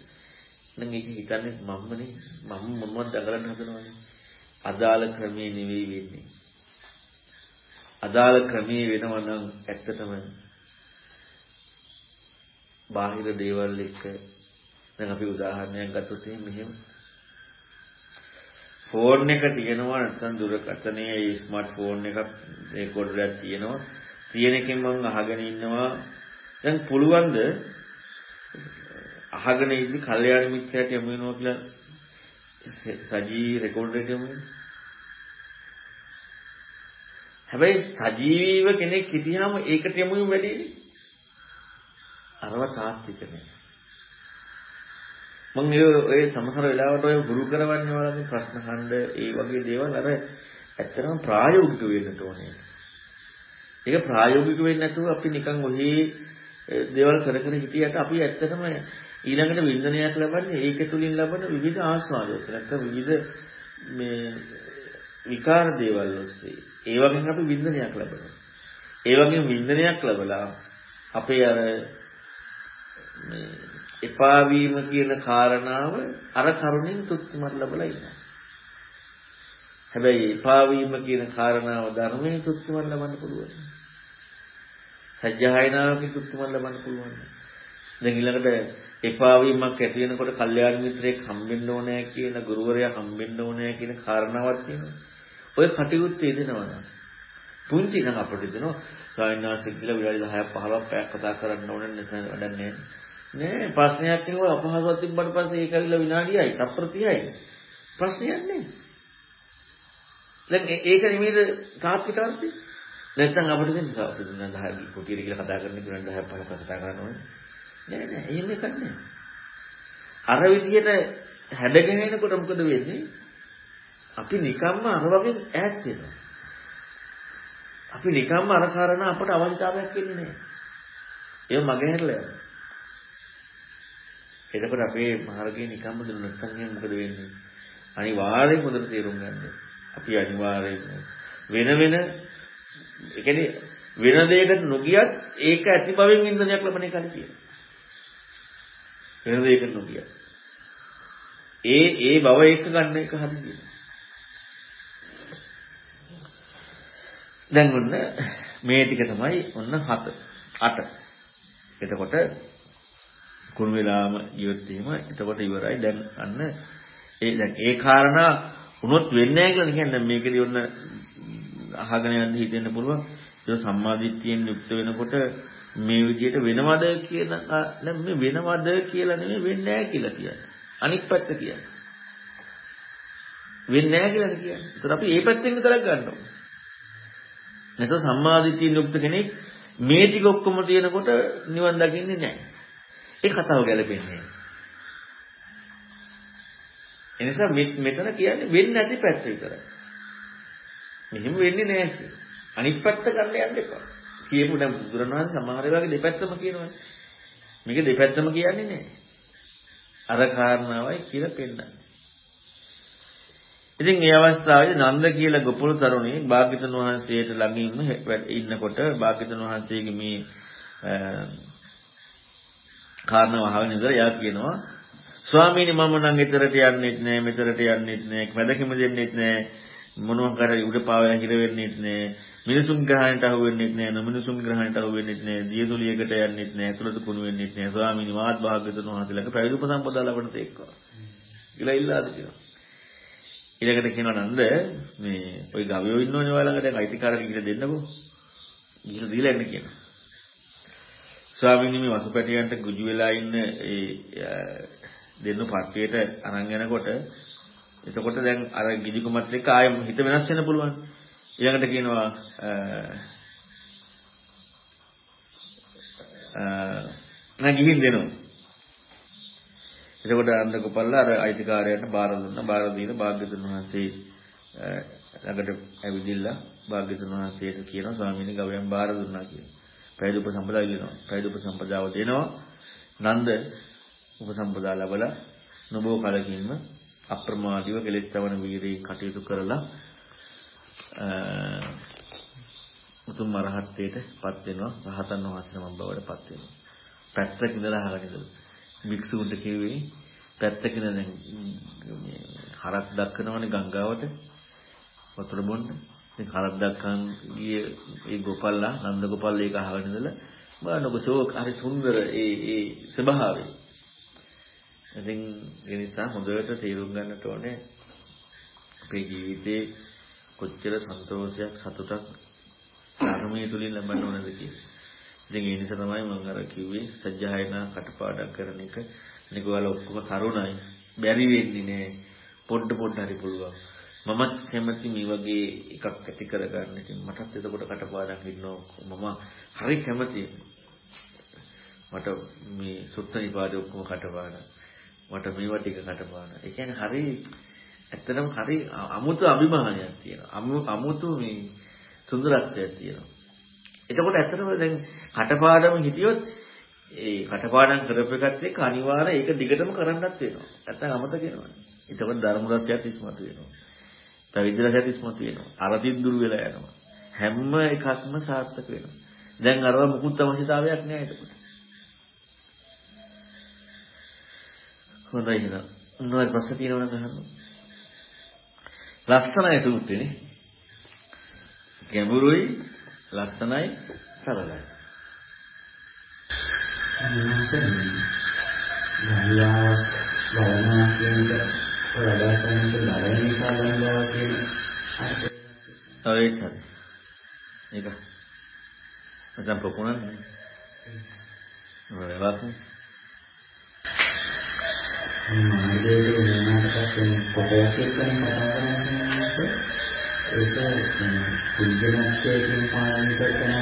නම් ඒක හිතන්නේ මම්මනේ මම මොනවද දඟලන්න හදනවනේ. අදාළ ක්‍රමේ නෙවෙයි වෙන්නේ. අදාළ ක්‍රමේ වෙනවා නම් ඇත්තටම බාහිර දේවල් එක්ක දැන් අපි උදාහරණයක් ගත්තොත් මෙහෙම. ෆෝන් එක තියෙනවා නැත්නම් දුරකථනයේ ස්මාර්ට් ෆෝන් එකක් රෙකෝඩරයක් තියෙනවා. තියෙන එකෙන් මම අහගෙන ඉන්නවා. දැන් පුළුවන්ද අහගෙන ඉඳි කල්යාණ මිත්‍යාට යමු වෙනවා කියලා සජීවී රෙකෝඩර් එක යමු හැබැයි සජීවීව කෙනෙක් හිටියාම ඒකට යමු වැඩි අරව තාත්වික නෑ මම ඒ සමහර වෙලාවට ඔය ගුරු කරවන්නේ වලගේ ප්‍රශ්න හන්ද ඒ වගේ දේවල් අර ඇත්තටම ප්‍රායෝගික වෙන්න ඕනේ. ඒක ප්‍රායෝගික වෙන්නේ නැතුව අපි නිකන් ඔහේ දේවල් කර කර හිටියට අපි ඇත්තටම ඊළඟට වින්දනයක් ලබන්නේ ඒක තුලින් ලබන විවිධ ආස්වාදවල නැත්නම් විවිධ මේ විකාර දේවල් ඔස්සේ ඒ වගේම අපි වින්දනයක් ලබනවා. ඒ වගේම වින්දනයක් ලැබලා අපේ අර මේ එපා වීම කියන කාරණාව අර කරුණින් තෘප්තිමත් ලැබලා ඉන්නවා. හැබැයි එපා වීම කියන කාරණාව ධර්මයෙන් තෘප්තිමත් ලබන්න පුළුවන්. සත්‍යයනාවකින් තෘප්තිමත් ලබන්න පුළුවන්. දැන් ඊළඟට එපා වීමක් ඇති වෙනකොට කල්යාණ මිත්‍රයෙක් හම්බෙන්න ඕනෑ කියන ගුරුවරයා හම්බෙන්න ඕනෑ කියන කාරණාවක් තියෙනවා. ඔය කටයුත්ත යෙදෙනවා. පුංචි නම් අපිට දෙනවා සායනාසික කියලා විනාඩි 10ක් 15ක් පැයක් කතා කරන්න ඕනේ නැත්නම් වැඩක් නැහැ. නෑ ප්‍රශ්නයක් කියනවා අපහසුවක් තිබ්බට පස්සේ ඒක ඇවිල්ලා විනාඩියයි තප්පර 30යි. ප්‍රශ්නයක් නෑ. දැන් ඒක නෙමෙයිද තාත්විකාර්ථය? නැත්නම් අපිට දෙන්න අපිට දෙන්න 10 කුටියට කියලා කතා කරන්න විනාඩි 10ක් 15ක් කතා කරන්න ඕනේ. නෑ නෑ එහෙම එකක් නෑ. අර විදිහට හැඩ ගැහෙනකොට මොකද වෙන්නේ? අපි නිකම්ම අර වගේ ඈත් වෙනවා. අපි නිකම්ම අර කාරණා අපට අවශ්‍යතාවයක් වෙන්නේ නැහැ. ඒක මගේ හැරලා යනවා. එතකොට අපේ මාර්ගය නිකම්ම දුන්නත් නැත්නම් මොකද වෙන්නේ? අනිවාර්යයෙන් හොඳට තේරුම් ගන්න. අපි අනිවාර්යයෙන් වෙන වෙන ඒ කියන්නේ වෙන දෙයකට නොගියත් ඒක ඇති බවෙන් ඉන්ද්‍රණයක් ලබන එකයි කියන්නේ. වෙන දෙයකට නොගියත්. ඒ ඒ බව එක ගන්න එක හරියට. දැන් ඔන්න මේ ටික තමයි ඔන්න 7 8. එතකොට කුණු වෙලාම ජීවත් වීම එතකොට ඉවරයි දැන් අන්න ඒ දැන් ඒ කාරණා වුණොත් වෙන්නේ නැහැ කියලා කියන්නේ මේකදී ඔන්න අහගෙන යන්න හිතෙන්න පුළුවන් ඒ සම්මාදිට්ඨියෙන් යුක්ත වෙනකොට මේ විදිහට වෙනවද කියන දැන් මේ වෙනවද කියලා නෙමෙයි වෙන්නේ නැහැ කියලා කියන්නේ අනිත් පැත්ත කියන්නේ වෙන්නේ නැහැ කියලා කියන්නේ ඒතර අපි මේ පැත්තෙන් විතරක් ගන්නවා නැත්නම් සම්මාදිටියෙන් යුක්ත කෙනෙක් මේ ටික ඔක්කොම තියෙනකොට නිවන් දකින්නේ නැහැ. ඒ කතාව ගැලපෙන්නේ නැහැ. එනිසා මෙතන කියන්නේ වෙන්නේ නැති පැත්ත විතරයි. මෙහෙම වෙන්නේ නැහැ කිය. අනිත් පැත්ත ගන්න යන්න එපා. කියපු දැන් බුදුරණවහන්සේ සමහර වෙලාවක දෙපැත්තම කියනවානේ. මේක දෙපැත්තම කියන්නේ නැහැ. අර කාරණාවයි කියලා පෙන්නන්නේ. ඉතින් මේ අවස්ථාවේදී නන්ද කියලා ගොපුරු තරුණී භාග්‍යතුන් වහන්සේට ළඟින්ම ඉන්නකොට භාග්‍යතුන් වහන්සේගේ මේ කාරණාව අහගෙන ඉඳලා යා කියනවා ස්වාමීනි මම නම් ඊතරට යන්නෙත් නෑ මෙතරට යන්නෙත් නෑ මැදකෙම දෙන්නෙත් නෑ මොනවා කරේ උඩ පාවලා හිර වෙන්නෙත් නෑ මිනිසුන් ග්‍රහණයට අහු වෙන්නෙත් නෑ නොමිනිසුන් ග්‍රහණයට අහු වෙන්නෙත් නෑ දියදුලියකට යන්නෙත් නෑ අතුලත කුණු වෙන්නෙත් නෑ ස්වාමීනි මාත් භාග්‍යතුන් වහන්සේලක පැවිදි උපසම්පදා ලබන තේක්වා කියලා ඉල්ලාද කියනවා ඊළඟට කියනවා නන්ද මේ ওই ගවයෝ ඉන්නවනේ ඔයාලා ළඟ දැන් අයිතිකාරක ගිහින් දෙන්නකෝ. ගිහින් දීලා එන්න කියනවා. ස්වාමීන් මේ වසුපැටියන්ට ගුජු වෙලා ඉන්න ඒ දෙන්නු පට්ටියට අරන් යනකොට එතකොට දැන් අර ගිජුකමත් එක්ක ආයෙ හිත වෙනස් වෙන්න පුළුවන්. ඊළඟට කියනවා අ ගිහින් දෙනවා. එතකොට අන්දකපල්ලා අර අයිතිකාරයන්ට බාර දුන්නා. බාර දීලා භාග්‍යතුන් වහන්සේ ළඟට ඇවිදිලා භාග්‍යතුන් වහන්සේට කියනවා ස්වාමීනි ගවයන් බාර දුන්නා කියලා. පැවිදි උපසම්පදා ඉල්ලනවා. පැවිදි උපසම්පදාව දෙනවා. නන්ද උපසම්පදා ලැබලා නොබෝ කලකින්ම අප්‍රමාදීව කෙලෙස්වන වීරී කටයුතු කරලා උතුම් අරහත්ත්වයට පත් වෙනවා. රහතන් වහන්සේ නමක් බවට පත් වෙනවා. පැත්තක ඉඳලා අහගෙන ඉඳලා භික්ෂුන්ට කිව්වේ පැත්තකින් දැන් මේ හරක් දක්කනවනේ ගංගාවට වතුර බොන්න. ඉතින් හරක් දක්කන් ගියේ ඒ ගෝපල්ලා නන්ද ගෝපල්ලා ඒක අහගෙන ඉඳලා බලනකො ෂෝක් හරි සුන්දර ඒ ඒ ස්වභාවය. ඉතින් ඒ නිසා හොඳට තේරුම් ගන්නට ඕනේ අපේ ජීවිතේ කොච්චර සන්තෝෂයක් සතුටක් ධර්මයේ තුලින් ලබන්න ඕනද කියලා. ඉතින් ඒ නිසා තමයි මම අර කිව්වේ සජ්ජායනා කටපාඩම් කරන එක. නිකවල ඔක්කොම කරුණයි. බැරි වෙන්නේ නෑ. පොඩ පොඩ හරි පුළුවන්. මමත් කැමති මේ වගේ එකක් ඇති කරගන්න. ඉතින් මටත් එතකොට කටපාඩම් ඉන්නවා. මම හරි කැමති. මට මේ සුත්ත නිපාතේ ඔක්කොම කටපාඩම්. මට මේවා ටික කටපාඩම්. ඒ කියන්නේ හරි ඇත්තටම හරි අමුතු අභිමානයක් තියෙනවා. අමුතු මේ සුන්දරත්වයක් තියෙනවා. එතකොට ඇත්තටම දැන් කටපාඩම හිටියොත් ඒ කටපාඩම් කරපු එකත් එක්ක අනිවාර්ය ඒක දිගටම කරන්නත් වෙනවා. නැත්නම් අමතක වෙනවා. එතකොට ධර්ම රසයත් ඉස්මතු වෙනවා. පැවිදි රසයත් ඉස්මතු වෙනවා. අරතින් දුර වෙලා යනවා. හැම එකක්ම සාර්ථක වෙනවා. දැන් අරව මුකුත් අවශ්‍යතාවයක් නෑ එතකොට. හොඳයි එහෙනම්. මොනවද ප්‍රශ්න තියෙනවද අහන්න? ලස්සනයි සූත්‍රේනේ. ගැඹුරුයි, ලස්සනයි, සරලයි. ගංගාවක් බලනවා කියන එක වැඩ කරනකොට බලන නිසා ගංගාව කියන අර්ථය. ඔව් ඒක හරි. ඒක. නැත්නම් පොකුණන්නේ. ඔය වාක්‍ය. මාර්ගයේ වෙනාට පස්සේ කොටයක් එක්කනේ කතා කරන්නේ. ඒක පුද්ගලත්වයෙන් පාලනය කරන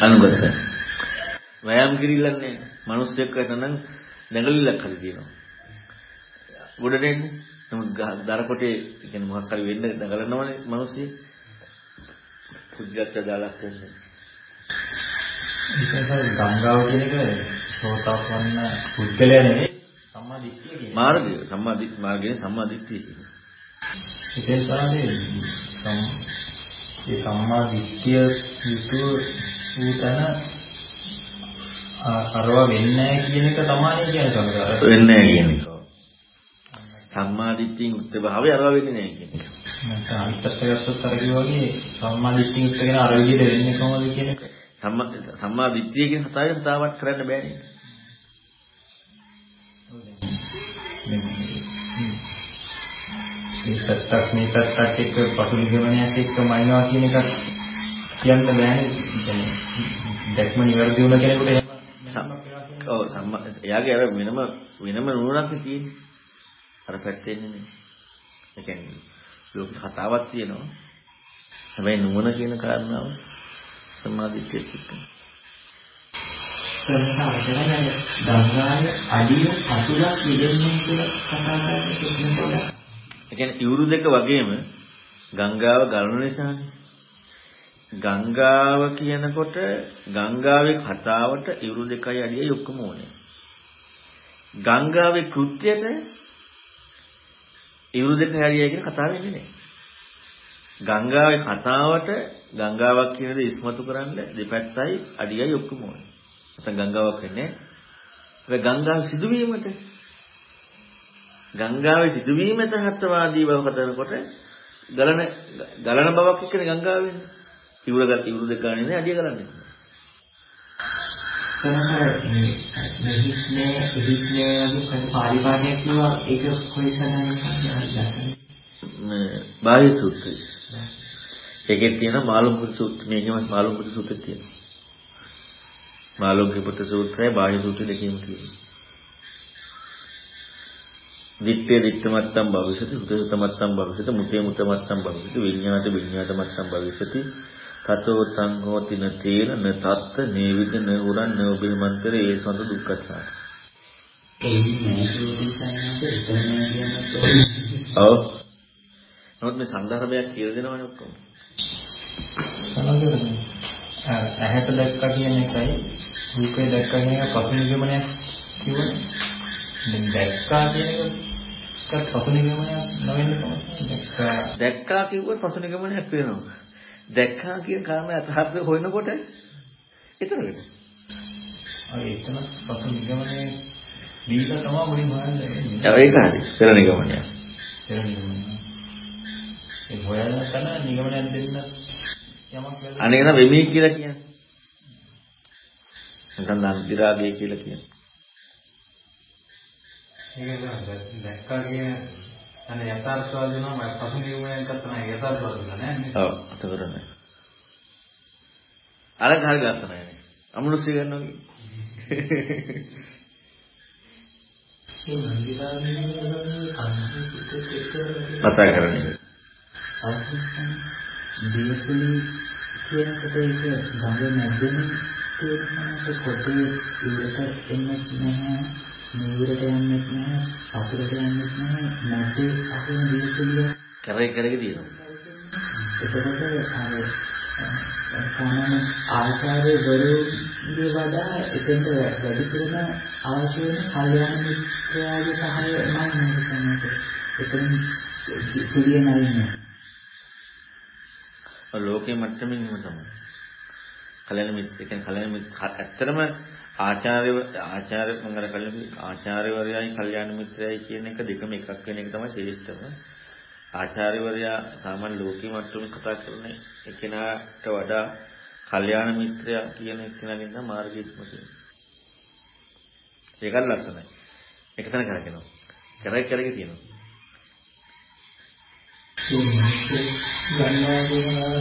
අනුගත වෑයම් කිරිල්ලන්නේ මිනිස්සෙක් වෙනනම් නැගලිලක් හරි තියෙනවා. ගොඩට එන්නේ නමුත් දර කොටේ කියන්නේ මොකක් හරි වෙන්න නගලනවනේ මිනිස්සු පුද්ගලත්ව දාලා කියන්නේ ඒක ගංගාව කියන එක සෝතාපන්න පුද්ගලයා නෙවෙයි සම්මා දිට්ඨිය කියන්නේ. මාර්ගය සම්මා දිට්ඨි මාර්ගයේ සම්මා දිට්ඨිය කියන්නේ. ඒකෙන් තමයි ඒ සම්මා දිට්ඨිය යුතු උතන අරව වෙන්නේ නැහැ කියන එක තමයි කියන්නේ තමයි. වෙන්නේ නැහැ කියන එක. සම්මා දිට්ඨියෙන් උත්තර භාවය අරව වෙන්නේ නැහැ කියන එක. නැත්නම් අනිත් පැත්තට අර වගේ සම්මා දිට්ඨිය උත්තරගෙන අර විදිහට වෙන්නේ කොහොමද කියන එක. සම්මා සම්මා දිට්ඨිය කියන කතාවෙන් කතාවක් කරන්න බෑනේ. මේ පැත්තක් මේ පැත්තක් එක්ක පසුනිගමනයක් එක්ක මනිනවා කියන එක කියන්න බෑනේ. දැක්ම නිවැරදි වුණ කෙනෙකුට එහෙම ඔව් සම්මා එයාගේ අර වෙනම වෙනම නුවණක් තියෙන්නේ. අර පැත්තේ නෙමෙයි. ඒ කියන්නේ ලෝක කතාවක් තියෙනවා. හැබැයි නුවණ කියන කාරණාව සම්මාදිට්ඨිය එක්ක. සංසාරයෙන් ගංගාවේ අඩිය පතුලක් ඉදෙන්නේ කියලා කතා කරන්නේ කිසිම ඒ කියන්නේ ඉවුරු දෙක වගේම ගංගාව ගලන නිසානේ. ගංගාව කියනකොට ගංගාවේ කතාවට ඉවුරු දෙකයි අඩියයි ඔක්කොම ඕනේ. ගංගාවේ කෘත්‍යයට ඉවුරු දෙකයි අඩියයි කියන කතාව වෙන්නේ නැහැ. ගංගාවේ කතාවට ගංගාවක් කියන දේ ඉස්මතු කරන්න දෙපැත්තයි අඩියයි ඔක්කොම ඕනේ. ගංගාවක් වෙන්නේ නැහැ. ගංගාව සිදුවීමට ගංගාවේ සිදුවීමට හත්වාදී බව කතරකොට ගලන ගලන බවක් එක්කනේ ගංගාව වෙන්නේ. ඉවුර ගල ඉවුර දෙක ගන්නේ නැහැ අඩිය ගලන්නේ. සමහර මේ හිස්නේ හිස්නේ වගේ පරිපාලනයක් කියනවා ඒක කොයි සඳහන් මේ බාහ්‍ය සූත්‍රය. ඒකේ තියෙන මාළුම්පුත් සූත්‍රය මේකෙම මාළුම්පුත් සූත්‍රය තියෙනවා. මාළුම්පුත් සූත්‍රය බාහ්‍ය සූත්‍රය දෙකේම තියෙනවා. දිත්තේ දිත්තමත්තම් භවිෂති සුතසතමත්තම් භවිෂති මුතේ මුතමත්තම් භවිෂති විඤ්ඤාත විඤ්ඤාතමත්තම් භවිෂති තතෝ තං හෝති න තේන න තත්ත නේවිද න උරන් න ඔබේමන්තර ඒ සඳ දුක්ඛසාර ඔව් නමුත් මේ සන්දර්භයක් කියලා දෙනවනේ ඔක්කොම. සමහරවිට ඇහැට දැක්කා කියන එකයි රූපේ දැක්කා කියන එක පසුනිගමනයක් කියවනේ දැන් දැක්කා කියන එක පසුනිගමනයක් නොවෙන්න කොහොමද දැක්කා. දැක්කා කිව්වොත් පසුනිගමනයක් වෙනවා. දැක්කා කියන කාරණා යථාර්ථය හොයනකොට එතන වෙනවා. ඔය එතන පසුනිගමනයේ දීලා තමයි මුලින් හොයන්නේ. ඒක හරි. පෙර නිගමනය පෙර නිගමනය ඒ හොයන තැන නිගමනයක් දෙන්න යමක් අනේක නම් වෙමි කියලා කියන්නේ නැත්නම් නන්දිරාගය කියලා කියන්නේ ඒක දැක්කා කියන අනේ යථාර්ථවාද නම් පසුනියමයන් කරන යථාර්ථවාද නෑ ඔව් අතකර නෑ. අරක හරි ගන්න නෑනේ. අමනුෂ්‍ය ගන්නවා ඒ මන්දිරාවේ කන්නේ පිටට කතා කරන්නේ දේශනේ කියනකොට ඒක ගඟ නැද්දනේ තියෙනවා කොටේ ඉවරට එන්නේ නැහැ නීවරට යන්නේ නැහැ අතුරට යන්නේ නැහැ නැටේ අහන දේශලිය කරේ කරේ තියෙනවා එතකොට අර සාමාන්‍ය ආචාර්යවරුන්ගේ වඩා එතෙන්ට වැඩි කරන අවශ්‍ය වෙන කල්යාණ මිත්‍රයාගේ සහාය නම් නේද එතන සුලිය නැන්නේ. ලෝකේ මට්ටමින් එහෙම තමයි. කල්‍යාණ මිත්‍ර කියන්නේ කල්‍යාණ මිත්‍ර ඇත්තටම ආචාර්ය ආචාර්ය මම අර කලින් ආචාර්යවරයයි කල්‍යාණ මිත්‍රයයි කියන එක දෙකම එකක් වෙන එක තමයි ශ්‍රේෂ්ඨම. ආචාර්යවරයා සාමාන්‍ය ලෝකී මට්ටමේ කතා කරන එකිනාට වඩා කල්යාණ මිත්‍රයා කියන එක්කෙනාගෙන් තමයි මාර්ගීත්ම කියන්නේ. ඒකත් ලක්ෂණයි. එක තැන කරගෙනවා. කරයි කරගෙන තියෙනවා. ගන්නවා කියනවා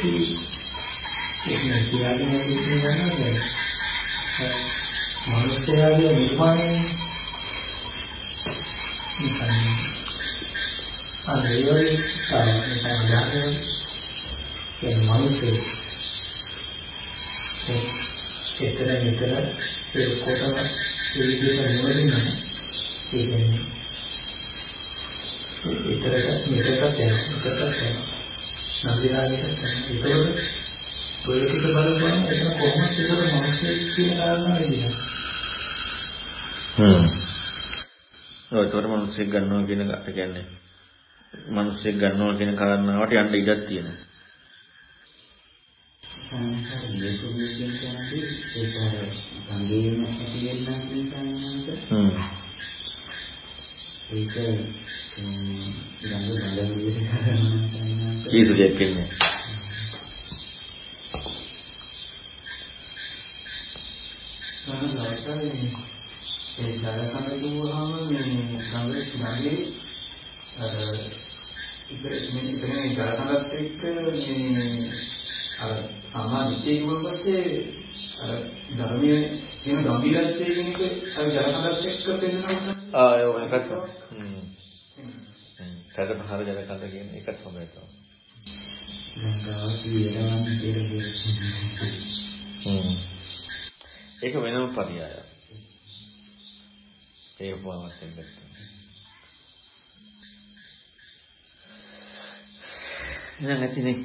කියති ඒක කියන්නේ කියන්නේ මනුෂ්‍යයාගේ නිර්මාණය නිකන් අනිවාර්යයෙන් තමයි ඒ මනුස්සය ඒතර මෙතන ඒ කොටම ඒ විදිහට නෙවෙයි ඒ කියන්නේ ඒතරට මෙතනට යන එකට යන නන්දිරාගයට යන ඒකවල පොලිටික බලපෑම එතන කොහොමද ඒක මනුස්සයෙක් කියන කාරණා වෙන්නේ හ්ම් ඔය තොර මනුස්සයෙක් ගන්නවා කියන එක කියන්නේ මිනිස්සෙක් ගන්නවා කියන කාරණාවට යන්න ඉඩක් තියෙනවා. සංසාරයේ සුභයෙන් කියන්නේ ඒක සංගේම ඇති වෙනවා කියන්නේ හ්ම්. ඒක ඊළඟ බලන විදිහට කරනවා කීසුලියක් කියන්නේ. සමහරවිට ඒ දරකම දුවහම මේ ගඟේ ගඟේ අර ඉතින් ඉතින් ජලසඳත් එක්ක මේ අර සම්මා දිට්ඨිය කිව්වොත් අර ධර්මයේ තියෙන ගැඹිරත්වය කියන එක අර ජලසඳත් එක්ක පෙන්නනවා. ආ ඒක එකක් හ්ම්. හ්ම්. කඩ පහර ජලකඳ කියන එකත් තමයි තමයි. ලංකාව කියනවාම කියලා හ්ම් ඒක වෙනම පරියායක්. ඒක වවස්යෙන් ගත්තා එහෙනම් ඇතිනේ.